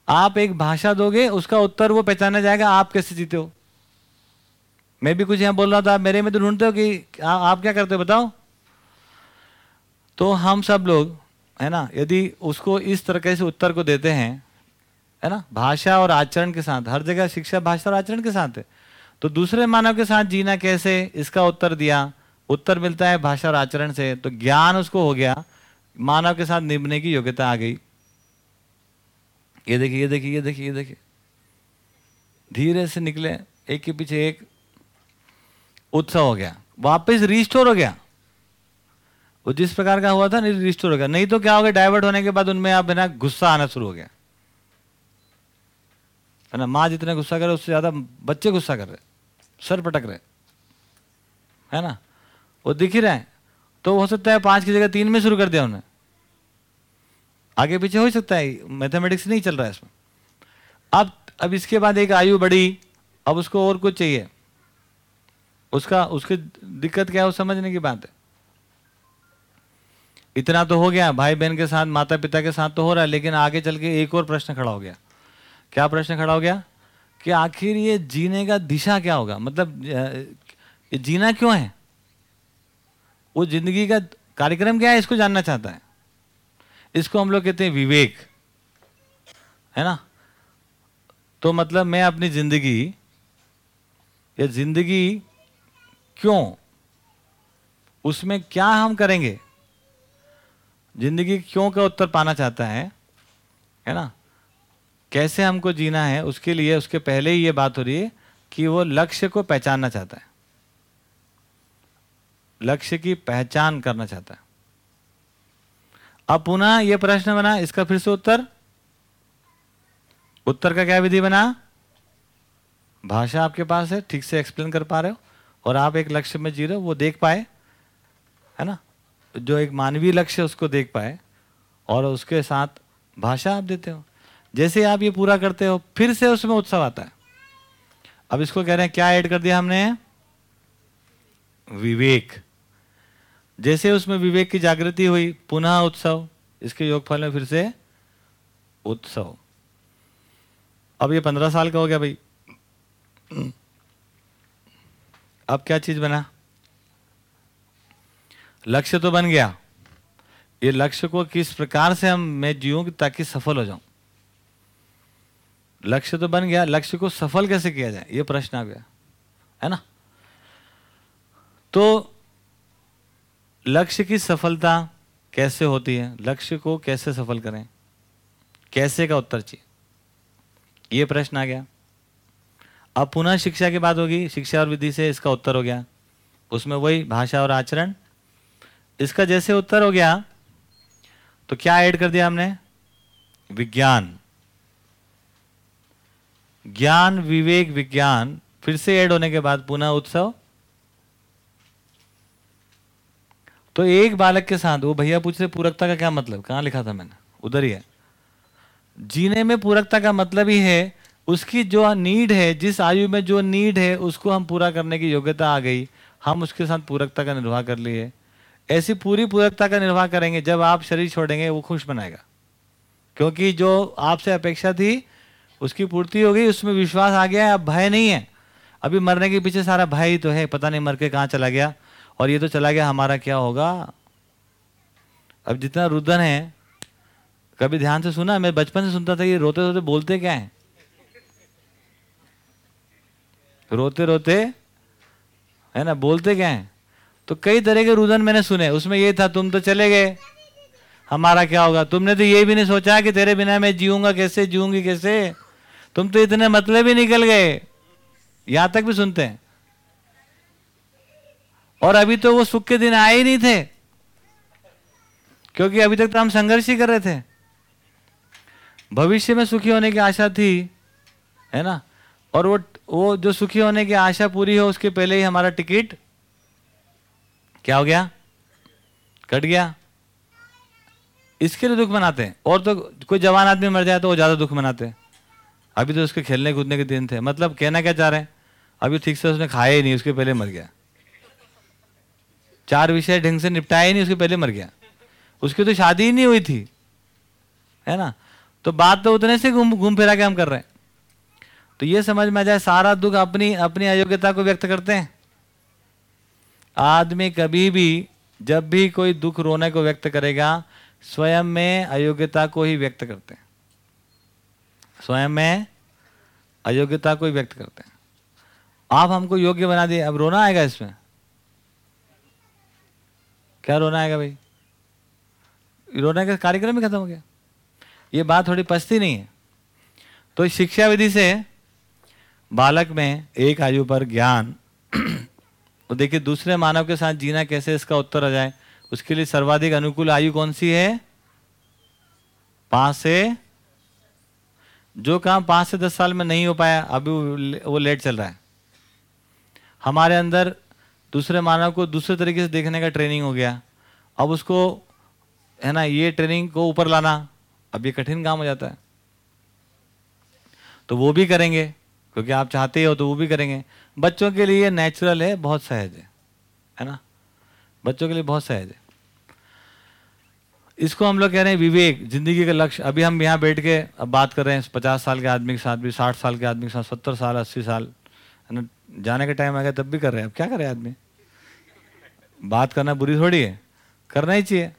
आप एक भाषा दोगे उसका उत्तर वो पहचाना जाएगा आप कैसे जीते हो? मैं भी कुछ यहाँ बोल रहा था मेरे में तो ढूंढते हो कि आ, आप क्या करते हो बताओ? तो हम सब लोग है ना यदि उसको इस तरह से उत्तर को देते हैं है ना भाषा और आचरण के साथ हर जगह शिक्षा भाषा और आचरण के साथ है तो दूसरे मानव के साथ जीना कैसे? इसका उत्तर दिया। उत्तर मिलता है भाषा और आचरण से। तो ज्ञान उसको हो गया। मानव के साथ निभने की योग्यता आ गई। ये देखिए ये देखिए ये देखिए ये देखिए। धीरे से निकले। एक के पीछे एक उत्सव हो गया। वापस रिस्टोर हो गया। वो जिस प्रकार का हुआ था, नहीं रिस्टोर हो गया। नहीं तो क्या हो गया? डाइवर्ट होने के बाद उनमें आप ना, गुस्सा आना शुरू हो गया। है ना, माँ जितने गुस्सा करे उससे ज़्यादा बच्चे गुस्सा कर रहे। सर पटक रहे है। ना? वो दिख ही रहा है। तो हो सकता है पाँच की जगह तीन में शुरू कर दिया उन्हें आगे पीछे हो सकता है, मैथमेटिक्स नहीं चल रहा है इसमें। अब अब इसके बाद एक आयु बढ़ी, अब उसको और कुछ चाहिए। उसका, उसकी दिक्कत क्या है, वो समझने की बात है। इतना तो हो गया भाई बहन के साथ माता पिता के साथ तो हो रहा है, लेकिन आगे चल के एक और प्रश्न खड़ा हो गया। क्या प्रश्न खड़ा हो गया? कि आखिर ये जीने का दिशा क्या होगा? मतलब ये जीना क्यों है? वो ज़िंदगी का कार्यक्रम क्या है? इसको जानना चाहता है। इसको हम लोग कहते हैं विवेक। है ना? तो मतलब मैं अपनी ज़िंदगी, ये ज़िंदगी क्यों? उसमें क्या हम करेंगे? ज़िंदगी क्यों का उत्तर पाना चाहता है? है ना? कैसे हमको जीना है, उसके लिए, उसके पहले ही ये बात हो रही है कि वो लक्ष्य को पहचानना चाहता है। लक्ष्य की पहचान करना चाहता है। अब पुनः ये प्रश्न बना, इसका फिर से उत्तर। उत्तर का क्या विधि बना? भाषा आपके पास है, ठीक से एक्सप्लेन कर पा रहे हो, और आप एक लक्ष्य में जी रहे हो, वो देख पाए, है ना? जो एक मानवीय लक्ष्य उसको देख पाए, और उसके साथ भाषा आप देते हो। जैसे आप ये पूरा करते हो, फिर से उसमें उत्सव आता है। अब इसको कह रहे हैं, क्या ऐड कर दिया हमने? विवेक। जैसे उसमें विवेक की जागृति हुई, पुनः उत्सव, इसके योगफल में फिर से उत्सव। अब ये पंद्रह साल का हो गया भाई। अब क्या चीज़ बना? लक्ष्य तो बन गया। ये लक्ष्य को किस प्रकार से हम, मैं जीऊं ताकि सफल हो जाऊँ? लक्ष्य तो बन गया, लक्ष्य को सफल कैसे किया जाए? ये प्रश्न आ गया। है ना? तो लक्ष्य की सफलता कैसे होती है? लक्ष्य को कैसे सफल करें? कैसे का उत्तर चाहिए? ये प्रश्न आ गया। अब पुनः शिक्षा की बात होगी। शिक्षा और विधि से इसका उत्तर हो गया। उसमें वही भाषा और आचरण। इसका जैसे उत्तर हो गया तो क्या ऐड कर दिया हमने? विज्ञान। ज्ञान, विवेक, विज्ञान, फिर से ऐड होने के बाद पुनः उत्सव। तो एक बालक के साथ, वो भैया पूछ रहे पूरकता का क्या मतलब? कहाँ लिखा था मैंने? उधर ही है। जीने में पूरकता का मतलब ही है, उसकी जो नीड है, जिस आयु में जो नीड है, उसको हम पूरा करने की योग्यता आ गई। हम उसके साथ पूरकता का निर्वाह कर लिए। ऐसी पूरी पूरकता का निर्वाह करेंगे, जब आप शरीर छोड़ेंगे, वो खुश बनाएगा। क्योंकि जो आपसे अपेक्षा थी उसकी पूर्ति हो गई, उसमें विश्वास आ गया है अब भय नहीं है। अभी मरने के पीछे सारा भय ही तो है, पता नहीं मर के कहाँ चला गया। और ये तो चला गया, हमारा क्या होगा? अब जितना रुदन है, कभी ध्यान से सुना, मैं बचपन से सुनता था, ये रोते रोते बोलते क्या है? रोते रोते है ना, बोलते क्या है? तो कई तरह के रुदन मैंने सुने, उसमें ये था, तुम तो चले गए। हमारा क्या होगा? तुमने तो ये भी नहीं सोचा कि तेरे बिना मैं जीऊँगा, कैसे जीऊँगी, कैसे? तुम तो इतने मतलब ही निकल गए। यहाँ तक भी सुनते हैं। और अभी तो वो सुख के दिन आए ही नहीं थे। क्योंकि अभी तक तो हम संघर्ष ही कर रहे थे। भविष्य में सुखी होने की आशा थी, है ना? और वो वो जो सुखी होने की आशा पूरी हो, उसके पहले ही हमारा टिकट क्या हो गया? कट गया। इसके लिए दुख मनाते हैं। और तो कोई जवान आदमी मर जाए तो वो ज़्यादा दुख मनाते हैं। अभी तो उसके खेलने कूदने के दिन थे। मतलब कहना क्या चाह रहे हैं? अभी ठीक से उसने खाया ही नहीं, उसके पहले मर गया। चार विषय ढंग से निपटाया ही नहीं, उसके पहले मर गया। उसकी तो शादी ही नहीं हुई थी। है ना? तो बात तो उतने से घूम घूम फिरा के हम कर रहे हैं। तो ये समझ में आ जाए, सारा दुख अपनी अपनी अयोग्यता को व्यक्त करते हैं। आदमी कभी भी, जब भी कोई दुख रोने को व्यक्त करेगा, स्वयं में अयोग्यता को ही व्यक्त करते हैं। स्वयं में अयोग्यता को व्यक्त करते हैं। आप हमको योग्य बना दिए, अब रोना आएगा इसमें। क्या रोना आएगा भाई? रोने का कार्यक्रम ही खत्म हो गया। ये बात थोड़ी पछती नहीं है। तो शिक्षा विधि से बालक में एक आयु पर ज्ञान तो देखिए दूसरे मानव के साथ जीना कैसे इसका उत्तर आ जाए, उसके लिए सर्वाधिक अनुकूल आयु कौन सी है? पाँच से जो काम पाँच से दस साल में नहीं हो पाया, अभी वो लेट चल रहा है। हमारे अंदर दूसरे मानव को दूसरे तरीके से देखने का ट्रेनिंग हो गया। अब उसको, है ना, ये ट्रेनिंग को ऊपर लाना, अब ये कठिन काम हो जाता है। तो वो भी करेंगे, क्योंकि आप चाहते हो तो वो भी करेंगे। बच्चों के लिए नेचुरल है, बहुत सहज है। है ना? बच्चों के लिए बहुत सहज है। इसको हम लोग कह रहे हैं विवेक, ज़िंदगी का लक्ष्य। अभी हम यहाँ बैठ के अब बात कर रहे हैं, पचास साल के आदमी के साथ भी, साठ साल के आदमी के साथ, सत्तर साल, अस्सी साल। है ना? जाने का टाइम आ गया, तब भी कर रहे हैं। अब क्या करे आदमी? बात करना बुरी थोड़ी है। करना ही चाहिए।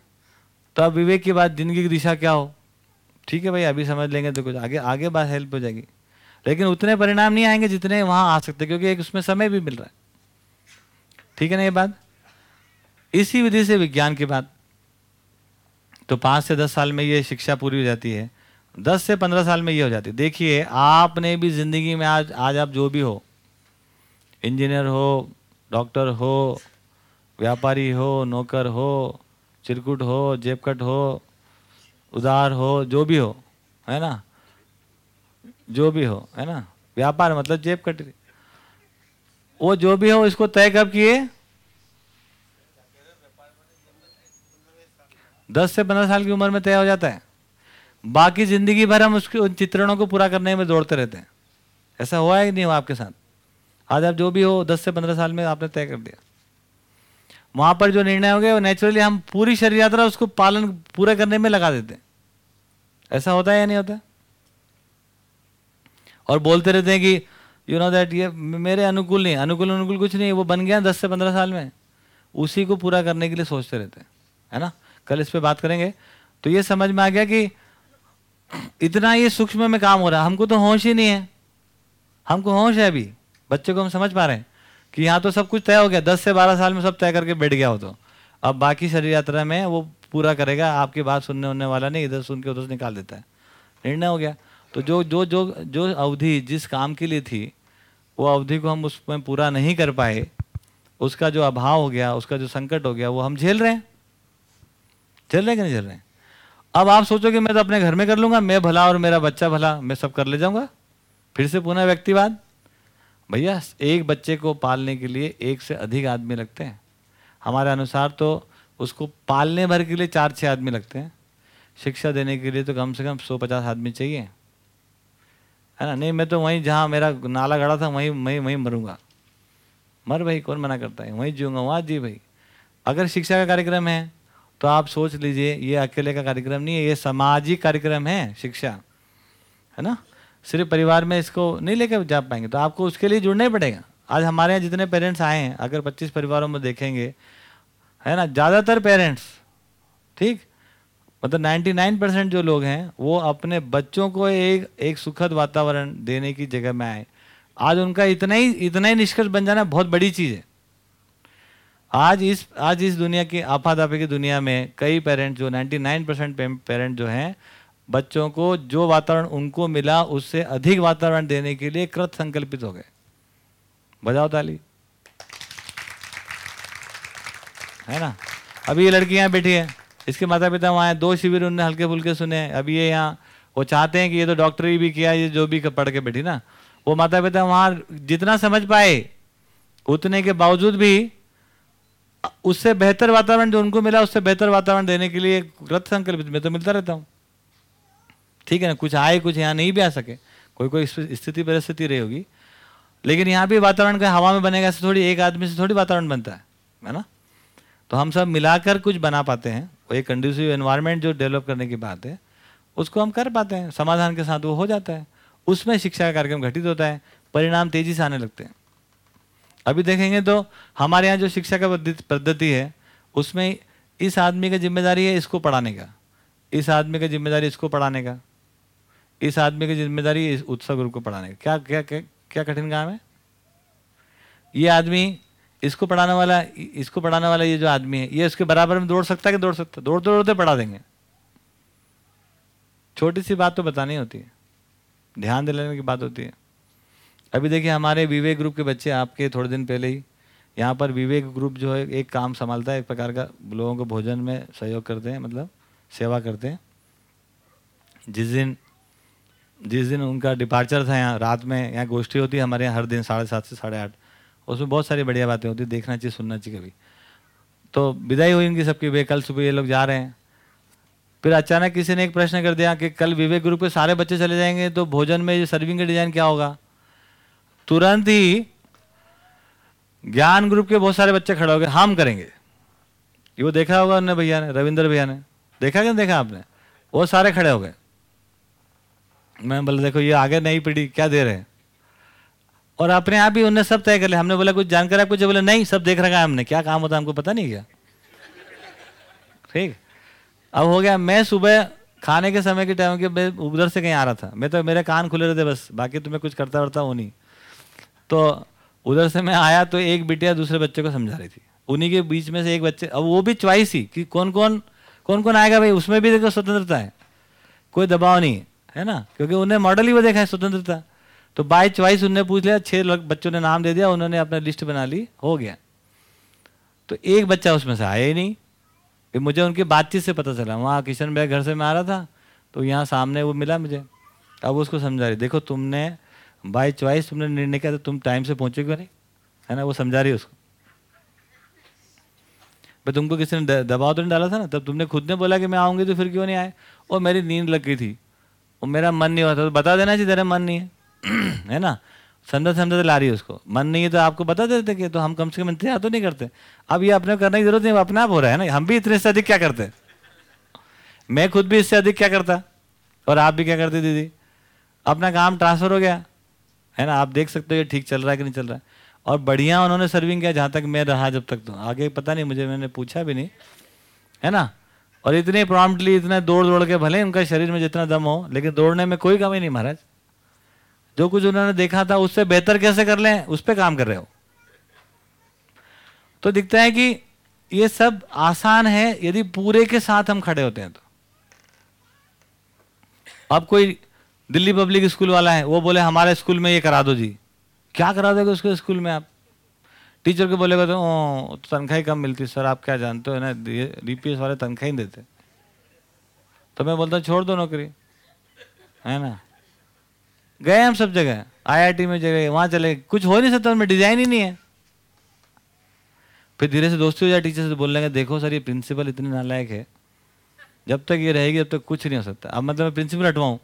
तो अब विवेक की बात, ज़िंदगी की दिशा क्या हो? ठीक है भाई, अभी समझ लेंगे तो कुछ आगे आगे बात हेल्प हो जाएगी। लेकिन उतने परिणाम नहीं आएँगे जितने वहाँ आ सकते, क्योंकि एक उसमें समय भी मिल रहा है। ठीक है ना ये बात? इसी विधि से विज्ञान की बात। तो पाँच से दस साल में ये शिक्षा पूरी हो जाती है। दस से पंद्रह साल में ये हो जाती है। देखिए, आपने भी ज़िंदगी में आज आज आप जो भी हो, इंजीनियर हो, डॉक्टर हो, व्यापारी हो, नौकर हो, चिरकुट हो, जेबकट हो, उदार हो, जो भी हो, है ना? जो भी हो, है ना? व्यापार मतलब जेब कट वो जो भी हो, इसको तय कब किए? दस से पंद्रह साल की उम्र में तय हो जाता है। बाकी ज़िंदगी भर हम उसके उन चित्रणों को पूरा करने में दौड़ते रहते हैं। ऐसा हुआ है कि नहीं हुआ आपके साथ। आज आप जो भी हो, दस से पंद्रह साल में आपने तय कर दिया। वहाँ पर जो निर्णय हो गया वो नेचुरली हम पूरी शरीर यात्रा उसको पालन पूरा करने में लगा देते हैं। ऐसा होता है या नहीं होता? और बोलते रहते हैं कि यू नो दैट ये मेरे अनुकूल नहीं अनुकूल अनुकूल कुछ नहीं वो बन गया दस से पंद्रह साल में। उसी को पूरा करने के लिए सोचते रहते हैं। है ना? कल इस पर बात करेंगे। तो ये समझ में आ गया कि इतना ये सूक्ष्म में काम हो रहा है। हमको तो होश ही नहीं है। हमको होश है अभी। बच्चे को हम समझ पा रहे हैं कि यहाँ तो सब कुछ तय हो गया। दस से बारह साल में सब तय करके बैठ गया हो तो। अब बाकी शरीर यात्रा में वो पूरा करेगा। आपकी बात सुनने होने वाला नहीं, इधर सुन के उधर निकाल देता है। निर्णय हो गया। तो जो जो जो जो अवधि जिस काम के लिए थी, वो अवधि को हम उसमें पूरा नहीं कर पाए, उसका जो अभाव हो गया, उसका जो संकट हो गया, वो हम झेल रहे हैं। झेल रहे कि नहीं चल रहे अब आप सोचो कि मैं तो अपने घर में कर लूँगा, मैं भला और मेरा बच्चा भला, मैं सब कर ले जाऊँगा। फिर से पुनः व्यक्तिवाद। भैया, एक बच्चे को पालने के लिए एक से अधिक आदमी लगते हैं। हमारे अनुसार तो उसको पालने भर के लिए चार छः आदमी लगते हैं। शिक्षा देने के लिए तो कम से कम सौ पचास आदमी चाहिए। है ना? नहीं, मैं तो वहीं जहाँ मेरा नाला गड़ा था, वहीं वहीं वहीं मरूँगा। मर भाई, कौन मना करता है? वहीं जीऊँगा। वहाँ जी भाई। अगर शिक्षा का कार्यक्रम है तो आप सोच लीजिए, ये अकेले का कार्यक्रम नहीं है, ये सामाजिक कार्यक्रम है शिक्षा, है ना? सिर्फ़ परिवार में इसको नहीं लेकर जा पाएँगे तो आपको उसके लिए जुड़ना ही पड़ेगा। आज हमारे यहाँ जितने पेरेंट्स आए हैं, अगर 25 परिवारों में देखेंगे, है ना? ज़्यादातर पेरेंट्स ठीक? मतलब 99 परसेंट जो लोग हैं, वो अपने बच्चों को एक एक सुखद वातावरण देने की जगह में आए। आज उनका इतना ही इतना ही निष्कर्ष बन जाना बहुत बड़ी चीज़ है। आज इस आज इस दुनिया की आफादाफी की दुनिया में कई पेरेंट जो 99 परसेंट पेरेंट जो हैं, बच्चों को जो वातावरण उनको मिला, उससे अधिक वातावरण देने के लिए कृत संकल्पित हो गए। बजाओ ताली। है ना? अभी ये लड़की यहाँ बैठी है। इसके माता पिता वहाँ हैं। दो शिविर उनने हल्के फुल्के सुने अभी ये यहाँ, वो चाहते हैं कि ये तो डॉक्टरी भी किया, ये जो भी पढ़ के बैठी ना। वो माता पिता वहाँ जितना समझ पाए, उतने के बावजूद भी उससे बेहतर वातावरण जो उनको मिला, उससे बेहतर वातावरण देने के लिए कृत संकल्पित मैं तो मिलता रहता हूँ। ठीक है ना? कुछ आए, कुछ यहाँ नहीं भी आ सके। कोई कोई स्थिति, परिस्थिति रही होगी। लेकिन यहाँ भी वातावरण का हवा में बनेगा, ऐसे थोड़ी एक आदमी से थोड़ी वातावरण बनता है है ना? तो हम सब मिलाकर कुछ बना पाते हैं। वो एक कंड्यूसिव एनवायरनमेंट जो डेवलप करने की बात है, उसको हम कर पाते हैं। समाधान के साथ वो हो जाता है। उसमें शिक्षा का कार्यक्रम घटित होता है। परिणाम तेज़ी से आने लगते हैं। अभी देखेंगे तो हमारे यहाँ जो शिक्षा का पद्धति है उसमें इस आदमी का ज़िम्मेदारी है इसको पढ़ाने का। इस आदमी का ज़िम्मेदारी इसको पढ़ाने का। इस आदमी की ज़िम्मेदारी इस उत्सव ग्रुप को पढ़ाने का। क्या क्या क्या, क्या कठिन काम है? ये आदमी इसको पढ़ाने वाला इसको पढ़ाने वाला ये जो आदमी है ये उसके बराबर में दौड़ सकता है कि दौड़ सकता दौड़ते दौड़ते पढ़ा देंगे। छोटी सी बात तो बतानी होती है। ध्यान दिलाने की बात होती है। अभी देखिए, हमारे विवेक ग्रुप के बच्चे आपके थोड़े दिन पहले ही, यहाँ पर विवेक ग्रुप जो है, एक काम संभालता है, एक प्रकार का लोगों को भोजन में सहयोग करते हैं मतलब सेवा करते हैं। जिस दिन जिस दिन उनका डिपार्चर था यहाँ, रात में यहाँ गोष्ठी होती है, हमारे यहाँ हर दिन साढ़े सात से साढ़े आठ, उसमें बहुत सारी बढ़िया बातें होती देखना चाहिए, सुनना चाहिए कभी। तो विदाई हुई उनकी सबकी वे कल सुबह ये लोग जा रहे हैं। फिर अचानक किसी ने एक प्रश्न कर दिया कि कल विवेक ग्रुप के सारे बच्चे चले जाएँगे तो भोजन में ये सर्विंग का डिज़ाइन क्या होगा? तुरंत ही ज्ञान ग्रुप के बहुत सारे बच्चे खड़े हो गए, हम करेंगे। ये वो देखा होगा उन्होंने भैया ने, रविंदर भैया ने। देखा क्या देखा आपने? वो सारे खड़े हो गए। मैं बोला, देखो, ये आगे नई पीढ़ी क्या दे रहे हैं? और अपने आप ही उन्हें सब तय कर लिया। हमने बोला, कुछ जानकारी आपको जो बोले, नहीं, सब देख रखा है हमने। क्या काम होता है हमको पता नहीं क्या? ठीक। अब हो गया, मैं सुबह खाने के समय के टाइम के, मैं उधर से कहीं आ रहा था। मैं तो मेरे कान खुले रहते बस, बाकी तुम्हें कुछ करता वरता हूँ नहीं। तो उधर से मैं आया तो एक बिटिया दूसरे बच्चे को समझा रही थी। उन्हीं के बीच में से एक बच्चे, अब वो भी च्वाइस ही कि कौन कौन कौन कौन आएगा भाई, उसमें भी देखो स्वतंत्रता है। कोई दबाव नहीं है ना? क्योंकि उन्हें मॉडल ही वो देखा है, स्वतंत्रता। तो बाई च्वाइस उन्होंने पूछ लिया लोग बच्चों ने नाम दे दिया, उन्होंने अपना लिस्ट बना ली, हो गया। तो एक बच्चा उसमें से आया ही नहीं। मुझे उनकी बातचीत से पता चला, वहाँ किशन भाई घर से मैं आ रहा था तो यहाँ सामने वो मिला मुझे। अब उसको समझा रही, देखो तुमने बाई चॉइस तुमने निर्णय किया तो तुम टाइम से पहुँचे क्यों नहीं? है ना? वो समझा रही है उसको। भाई तुमको किसी ने दबाव तो नहीं डाला था ना? तब तुमने खुद ने बोला कि मैं आऊँगी तो फिर क्यों नहीं आए? और मेरी नींद लग गई थी। और मेरा मन नहीं हुआ था। तो बता देना चाहिए तेरा मन नहीं है। है ना? समझा समझा ला रही है उसको। मन नहीं है तो आपको बता देते कि तो हम कम से कम इंतज़ार तो नहीं करते। अब ये अपने करने की ज़रूरत नहीं अपने आप हो रहा है ना? हम भी इतने से अधिक क्या करते? मैं खुद भी इससे अधिक क्या करता? और आप भी क्या करते, दीदी? अपना काम ट्रांसफ़र हो गया। है ना? आप देख सकते हो ये ठीक चल रहा है कि नहीं चल रहा है? और बढ़िया उन्होंने सर्विंग किया जहाँ तक मैं रहा जब तक तो। आगे पता नहीं, मुझे मैंने पूछा भी नहीं। है ना? और इतने प्रॉम्प्टली इतने दौड़ दौड़ के भले उनका शरीर में जितना दम हो, लेकिन दौड़ने में कोई कमी नहीं महाराज। जो कुछ उन्होंने देखा था, उससे बेहतर कैसे कर लें? उस पर काम कर रहे हो। तो दिखता है कि ये सब आसान है, यदि पूरे के साथ हम खड़े होते हैं तो। अब कोई दिल्ली पब्लिक स्कूल वाला है वो बोले हमारे स्कूल में ये करा दो जी। क्या करा दोगे उसके स्कूल में आप? टीचर को बोलेगा तो, तो तनख्वाही कम मिलती सर आप क्या जानते हो ना? डीपीएस वाले तनख्वाही देते। तो मैं बोलता छोड़ दो नौकरी। है ना? गए हम सब जगह आईआईटी में जगह वहाँ चले कुछ हो नहीं सकता उनमें डिज़ाइन ही नहीं है। फिर धीरे से दोस्ती हो जाए टीचर से बोल लेंगे देखो सर ये प्रिंसिपल इतनी नालायक है। जब तक ये रहेगी तब तक कुछ नहीं हो सकता। अब मतलब मैं प्रिंसिपल हटवाऊं।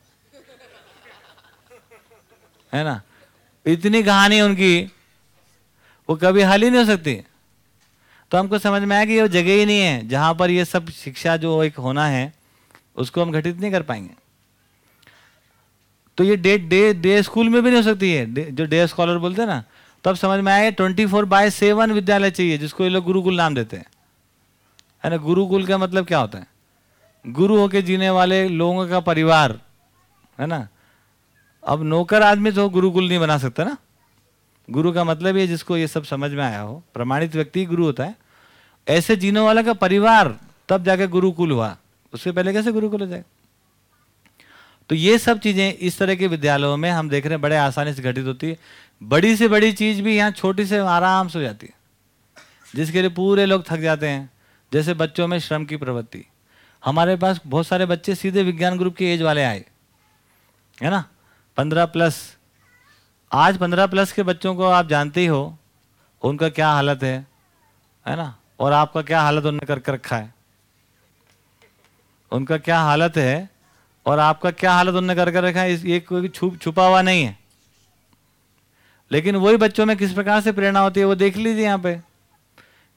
है ना? इतनी कहानी उनकी, वो कभी हल ही नहीं हो सकती। तो हमको समझ में आया कि ये जगह ही नहीं है, जहाँ पर ये सब शिक्षा जो एक होना है, उसको हम घटित नहीं कर पाएँगे। तो ये डे डे डे स्कूल में भी नहीं हो सकती है। जो डे स्कॉलर बोलते हैं ना तब समझ में आया ट्वेंटी फोर बाय सेवन विद्यालय चाहिए, जिसको ये लोग गुरुकुल नाम देते हैं। है ना? गुरुकुल का मतलब क्या होता है? गुरु होके जीने वाले लोगों का परिवार, है ना? अब नौकर आदमी तो गुरुकुल नहीं बना सकता ना। गुरु का मतलब ये जिसको ये सब समझ में आया हो, प्रमाणित व्यक्ति गुरु होता है। ऐसे जीने वाला का परिवार तब जाके गुरुकुल हुआ। उससे पहले कैसे गुरुकुल हो जाए तो ये सब चीज़ें इस तरह के विद्यालयों में हम देख रहे हैं, बड़े आसानी से घटित होती है। बड़ी से बड़ी चीज़ भी यहाँ छोटी से आराम से हो जाती है। जिसके लिए पूरे लोग थक जाते हैं। जैसे बच्चों में श्रम की प्रवृत्ति। हमारे पास बहुत सारे बच्चे सीधे विज्ञान ग्रुप के एज वाले आए। है ना? पंद्रह प्लस। आज पंद्रह प्लस के बच्चों को आप जानते ही हो, उनका क्या हालत है है ना? और आपका क्या हालत उन्होंने करके रखा है? उनका क्या हालत है और आपका क्या हालत उन्होंने कर कर रखा है ये कोई छुप छुपा हुआ नहीं है। लेकिन वही बच्चों में किस प्रकार से प्रेरणा होती है, वो देख लीजिए यहाँ पे।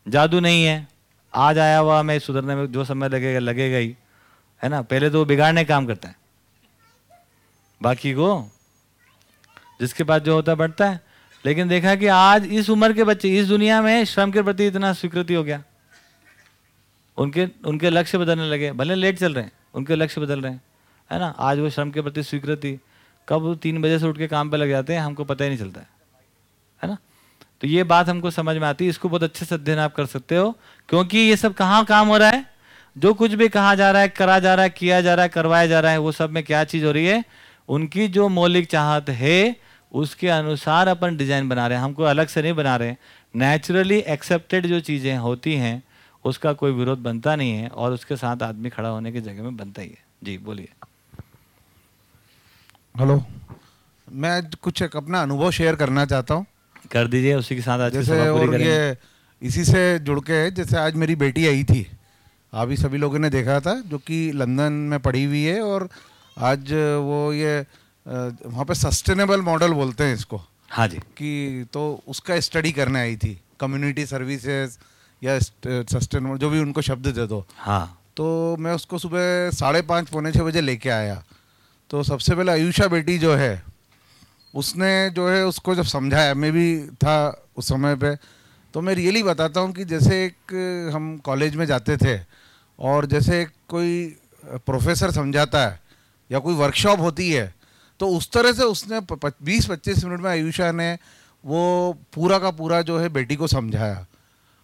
जादू नहीं है। आज आया हुआ मैं सुधरने में जो समय लगेगा लगेगा ही है ना? पहले तो वो बिगाड़ने काम करता है। बाकी को, जिसके पास जो होता बढ़ता है। लेकिन देखा कि आज इस उम्र के बच्चे, इस दुनिया में श्रम के प्रति इतना स्वीकृति हो गया। उनके उनके लक्ष्य बदलने लगे। भले लेट चल रहे हैं, उनके लक्ष्य बदल रहे हैं, है ना? आज वो श्रम के प्रति स्वीकृति, कब तीन बजे से उठ के काम पे लग जाते हैं, हमको पता ही नहीं चलता है। है ना? तो ये बात हमको समझ में आती है, इसको बहुत अच्छे से अध्ययन आप कर सकते हो, क्योंकि ये सब कहाँ काम हो रहा है? जो कुछ भी कहा जा रहा है, करा जा रहा है, किया जा रहा है, करवाया जा रहा है, वो सब में क्या चीज़ हो रही है? उनकी जो मौलिक चाहत है उसके अनुसार अपन डिज़ाइन बना रहे हैं। हमको अलग से नहीं बना रहे। नेचुरली एक्सेप्टेड जो चीज़ें होती हैं उसका कोई विरोध बनता नहीं है और उसके साथ आदमी खड़ा होने की जगह में बनता ही है। जी बोलिए। हेलो। मैं कुछ एक अपना अनुभव शेयर करना चाहता हूँ। कर दीजिए उसी के साथ आज जैसे और ये इसी से जुड़ के जैसे आज मेरी बेटी आई थी। अभी सभी लोगों ने देखा था जो कि लंदन में पढ़ी हुई है और आज वो ये वहाँ पे सस्टेनेबल मॉडल बोलते हैं इसको। हाँ जी। कि तो उसका स्टडी करने आई थी। कम्युनिटी सर्विसेज़ या सस्टेनेबल जो भी उनको शब्द दे दो। हाँ। तो मैं उसको सुबह साढ़े पाँच पौने छः बजे लेके आया। तो सबसे पहले आयुषा बेटी जो है उसने जो है उसको जब समझाया मैं भी था उस समय पे तो मैं रियली बताता हूँ कि जैसे एक हम कॉलेज में जाते थे और जैसे कोई प्रोफेसर समझाता है या कोई वर्कशॉप होती है तो उस तरह से उसने बीस पच्चीस मिनट में आयुषा ने वो पूरा का पूरा जो है बेटी को समझाया।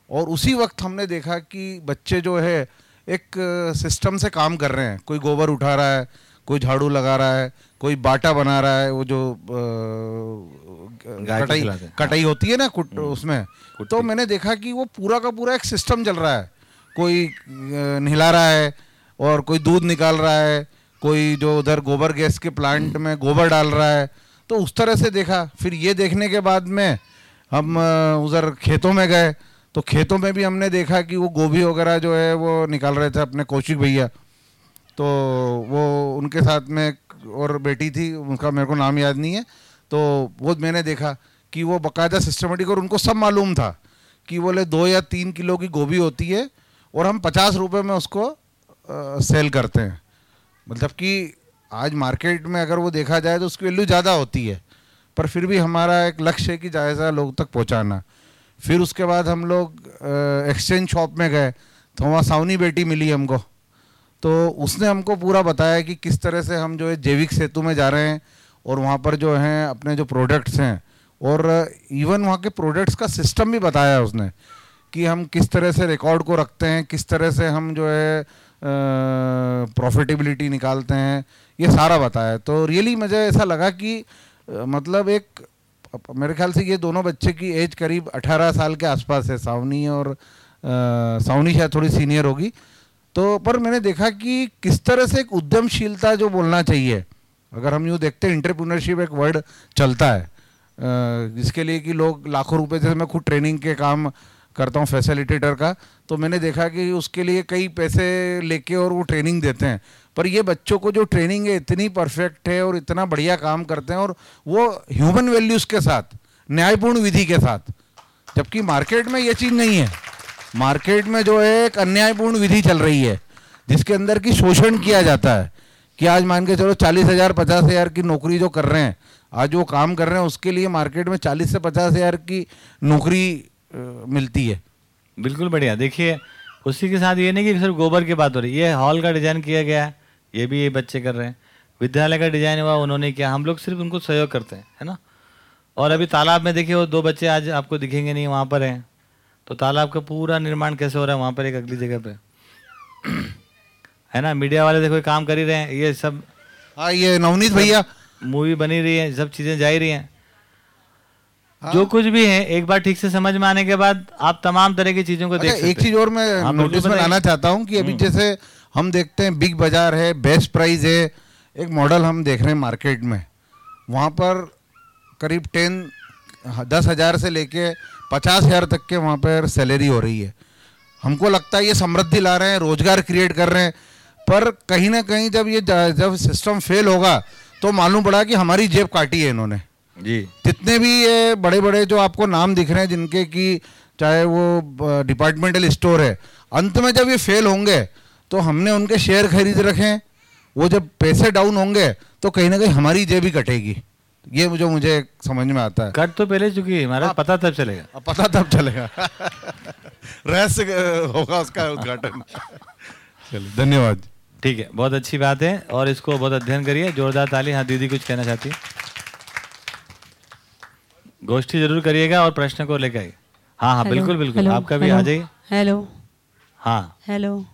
और उसी वक्त हमने देखा कि बच्चे जो है एक सिस्टम से काम कर रहे हैं। कोई गोबर उठा रहा है कोई झाड़ू लगा रहा है कोई बाटा बना रहा है वो जो को कटाई कटाई होती है ना कुट हम्म। उसमें तो मैंने देखा कि वो पूरा का पूरा एक सिस्टम चल रहा है। कोई नहला रहा है और कोई दूध निकाल रहा है कोई जो उधर गोबर गैस के प्लांट में गोबर डाल रहा है तो उस तरह से देखा। फिर ये देखने के बाद में हम उधर खेतों में गए तो खेतों में भी हमने देखा कि वो गोभी वगैरह जो है वो निकाल रहे थे अपने कौशिक भैया। तो वो उनके साथ में एक और बेटी थी उनका मेरे को नाम याद नहीं है। तो वो मैंने देखा कि वो बाकायदा सिस्टमेटिक और उनको सब मालूम था कि बोले दो या तीन किलो की गोभी होती है और हम पचास रुपये में उसको अ, सेल करते हैं। मतलब कि आज मार्केट में अगर वो देखा जाए तो उसकी वैल्यू ज़्यादा होती है। पर फिर भी हमारा एक लक्ष्य है कि ज़्यादा लोग तक पहुंचाना। फिर उसके बाद हम लोग एक्सचेंज शॉप में गए तो वहाँ सावनी बेटी मिली हमको। तो उसने हमको पूरा बताया कि किस तरह से हम जो है जैविक सेतु में जा रहे हैं और वहाँ पर जो हैं अपने जो प्रोडक्ट्स हैं। और इवन वहाँ के प्रोडक्ट्स का सिस्टम भी बताया उसने कि हम किस तरह से रिकॉर्ड को रखते हैं, किस तरह से हम जो है प्रॉफिटेबिलिटी निकालते हैं ये सारा बताया। तो रियली मुझे ऐसा लगा कि मतलब एक मेरे ख्याल से ये दोनों बच्चे की एज करीब 18 साल के आसपास है सावनी और अ, सावनी शायद थोड़ी सीनियर होगी। तो पर मैंने देखा कि किस तरह से एक उद्यमशीलता जो बोलना चाहिए अगर हम यूँ देखते हैं इंटरप्रीनरशिप एक वर्ड चलता है जिसके लिए कि लोग लाखों रुपए जैसे मैं खुद ट्रेनिंग के काम करता हूँ फैसिलिटेटर का तो मैंने देखा कि उसके लिए कई पैसे लेके और वो ट्रेनिंग देते हैं। पर ये बच्चों को जो ट्रेनिंग है, इतनी परफेक्ट है और इतना बढ़िया काम करते हैं और वो ह्यूमन वैल्यूज़ के साथ, न्यायपूर्ण विधि के साथ। जबकि मार्केट में ये चीज़ नहीं है। मार्केट में जो है एक अन्यायपूर्ण विधि चल रही है, जिसके अंदर की शोषण किया जाता है कि आज मान के चलो चालीस हज़ार, पचास हज़ार की नौकरी जो कर रहे हैं, आज वो काम कर रहे हैं, उसके लिए मार्केट में चालीस से पचास हज़ार की नौकरी मिलती है। बिल्कुल बढ़िया। देखिए उसी के साथ ये नहीं कि सिर्फ़ गोबर की बात हो रही है ये हॉल का डिज़ाइन किया गया है ये भी ये बच्चे कर रहे हैं। विद्यालय का डिज़ाइन हुआ उन्होंने किया। हम लोग सिर्फ़ उनको सहयोग करते हैं है ना? और अभी तालाब में देखिए वो दो बच्चे आज आपको दिखेंगे नहीं वहाँ पर हैं। तो तालाब का पूरा निर्माण कैसे हो रहा है वहाँ पर एक अगली जगह पे। है ना? मीडिया वाले देखो काम कर ही रहे हैं ये सब हाँ ये नवनीत भैया। मूवी बनी रही है सब चीज़ें जा ही रही हैं जो कुछ भी है एक बार ठीक से समझ में आने के बाद आप तमाम तरह की चीज़ों को देख अच्छा, सकते एक चीज़ और मैं हाँ, नोटिस में लाना चाहता हूँ कि अभी हम्म। जैसे हम देखते हैं बिग बाज़ार है बेस्ट प्राइस है एक मॉडल हम देख रहे हैं मार्केट में। वहाँ पर करीब टेन दस हज़ार से लेके पचास हज़ार तक के वहाँ पर सैलरी हो रही है। हमको लगता है ये समृद्धि ला रहे हैं रोज़गार क्रिएट कर रहे हैं। पर कहीं ना कहीं जब ये जब सिस्टम फेल होगा तो मालूम पड़ा कि हमारी जेब काटी है इन्होंने। जी। जितने भी ये बड़े बड़े जो आपको नाम दिख रहे हैं जिनके की चाहे वो डिपार्टमेंटल स्टोर है अंत में जब ये फेल होंगे तो हमने उनके शेयर खरीद रखे हैं। वो जब पैसे डाउन होंगे तो कहीं ना कहीं हमारी जेब ही कटेगी। ये जो मुझे समझ में आता है। कट तो पहले चुकी है महाराज पता तब चलेगा। पता तब चलेगा। रहस्य होगा उसका उद्घाटन। चलिए धन्यवाद। ठीक है बहुत अच्छी बात है और इसको बहुत अध्ययन करिए। जोरदार ताली। हाँ दीदी कुछ कहना चाहती है? गोष्ठी ज़रूर करिएगा और प्रश्न को लेकर आइए। हाँ हाँ बिल्कुल बिल्कुल। आपका भी आ जाइए। हेलो हाँ। हेलो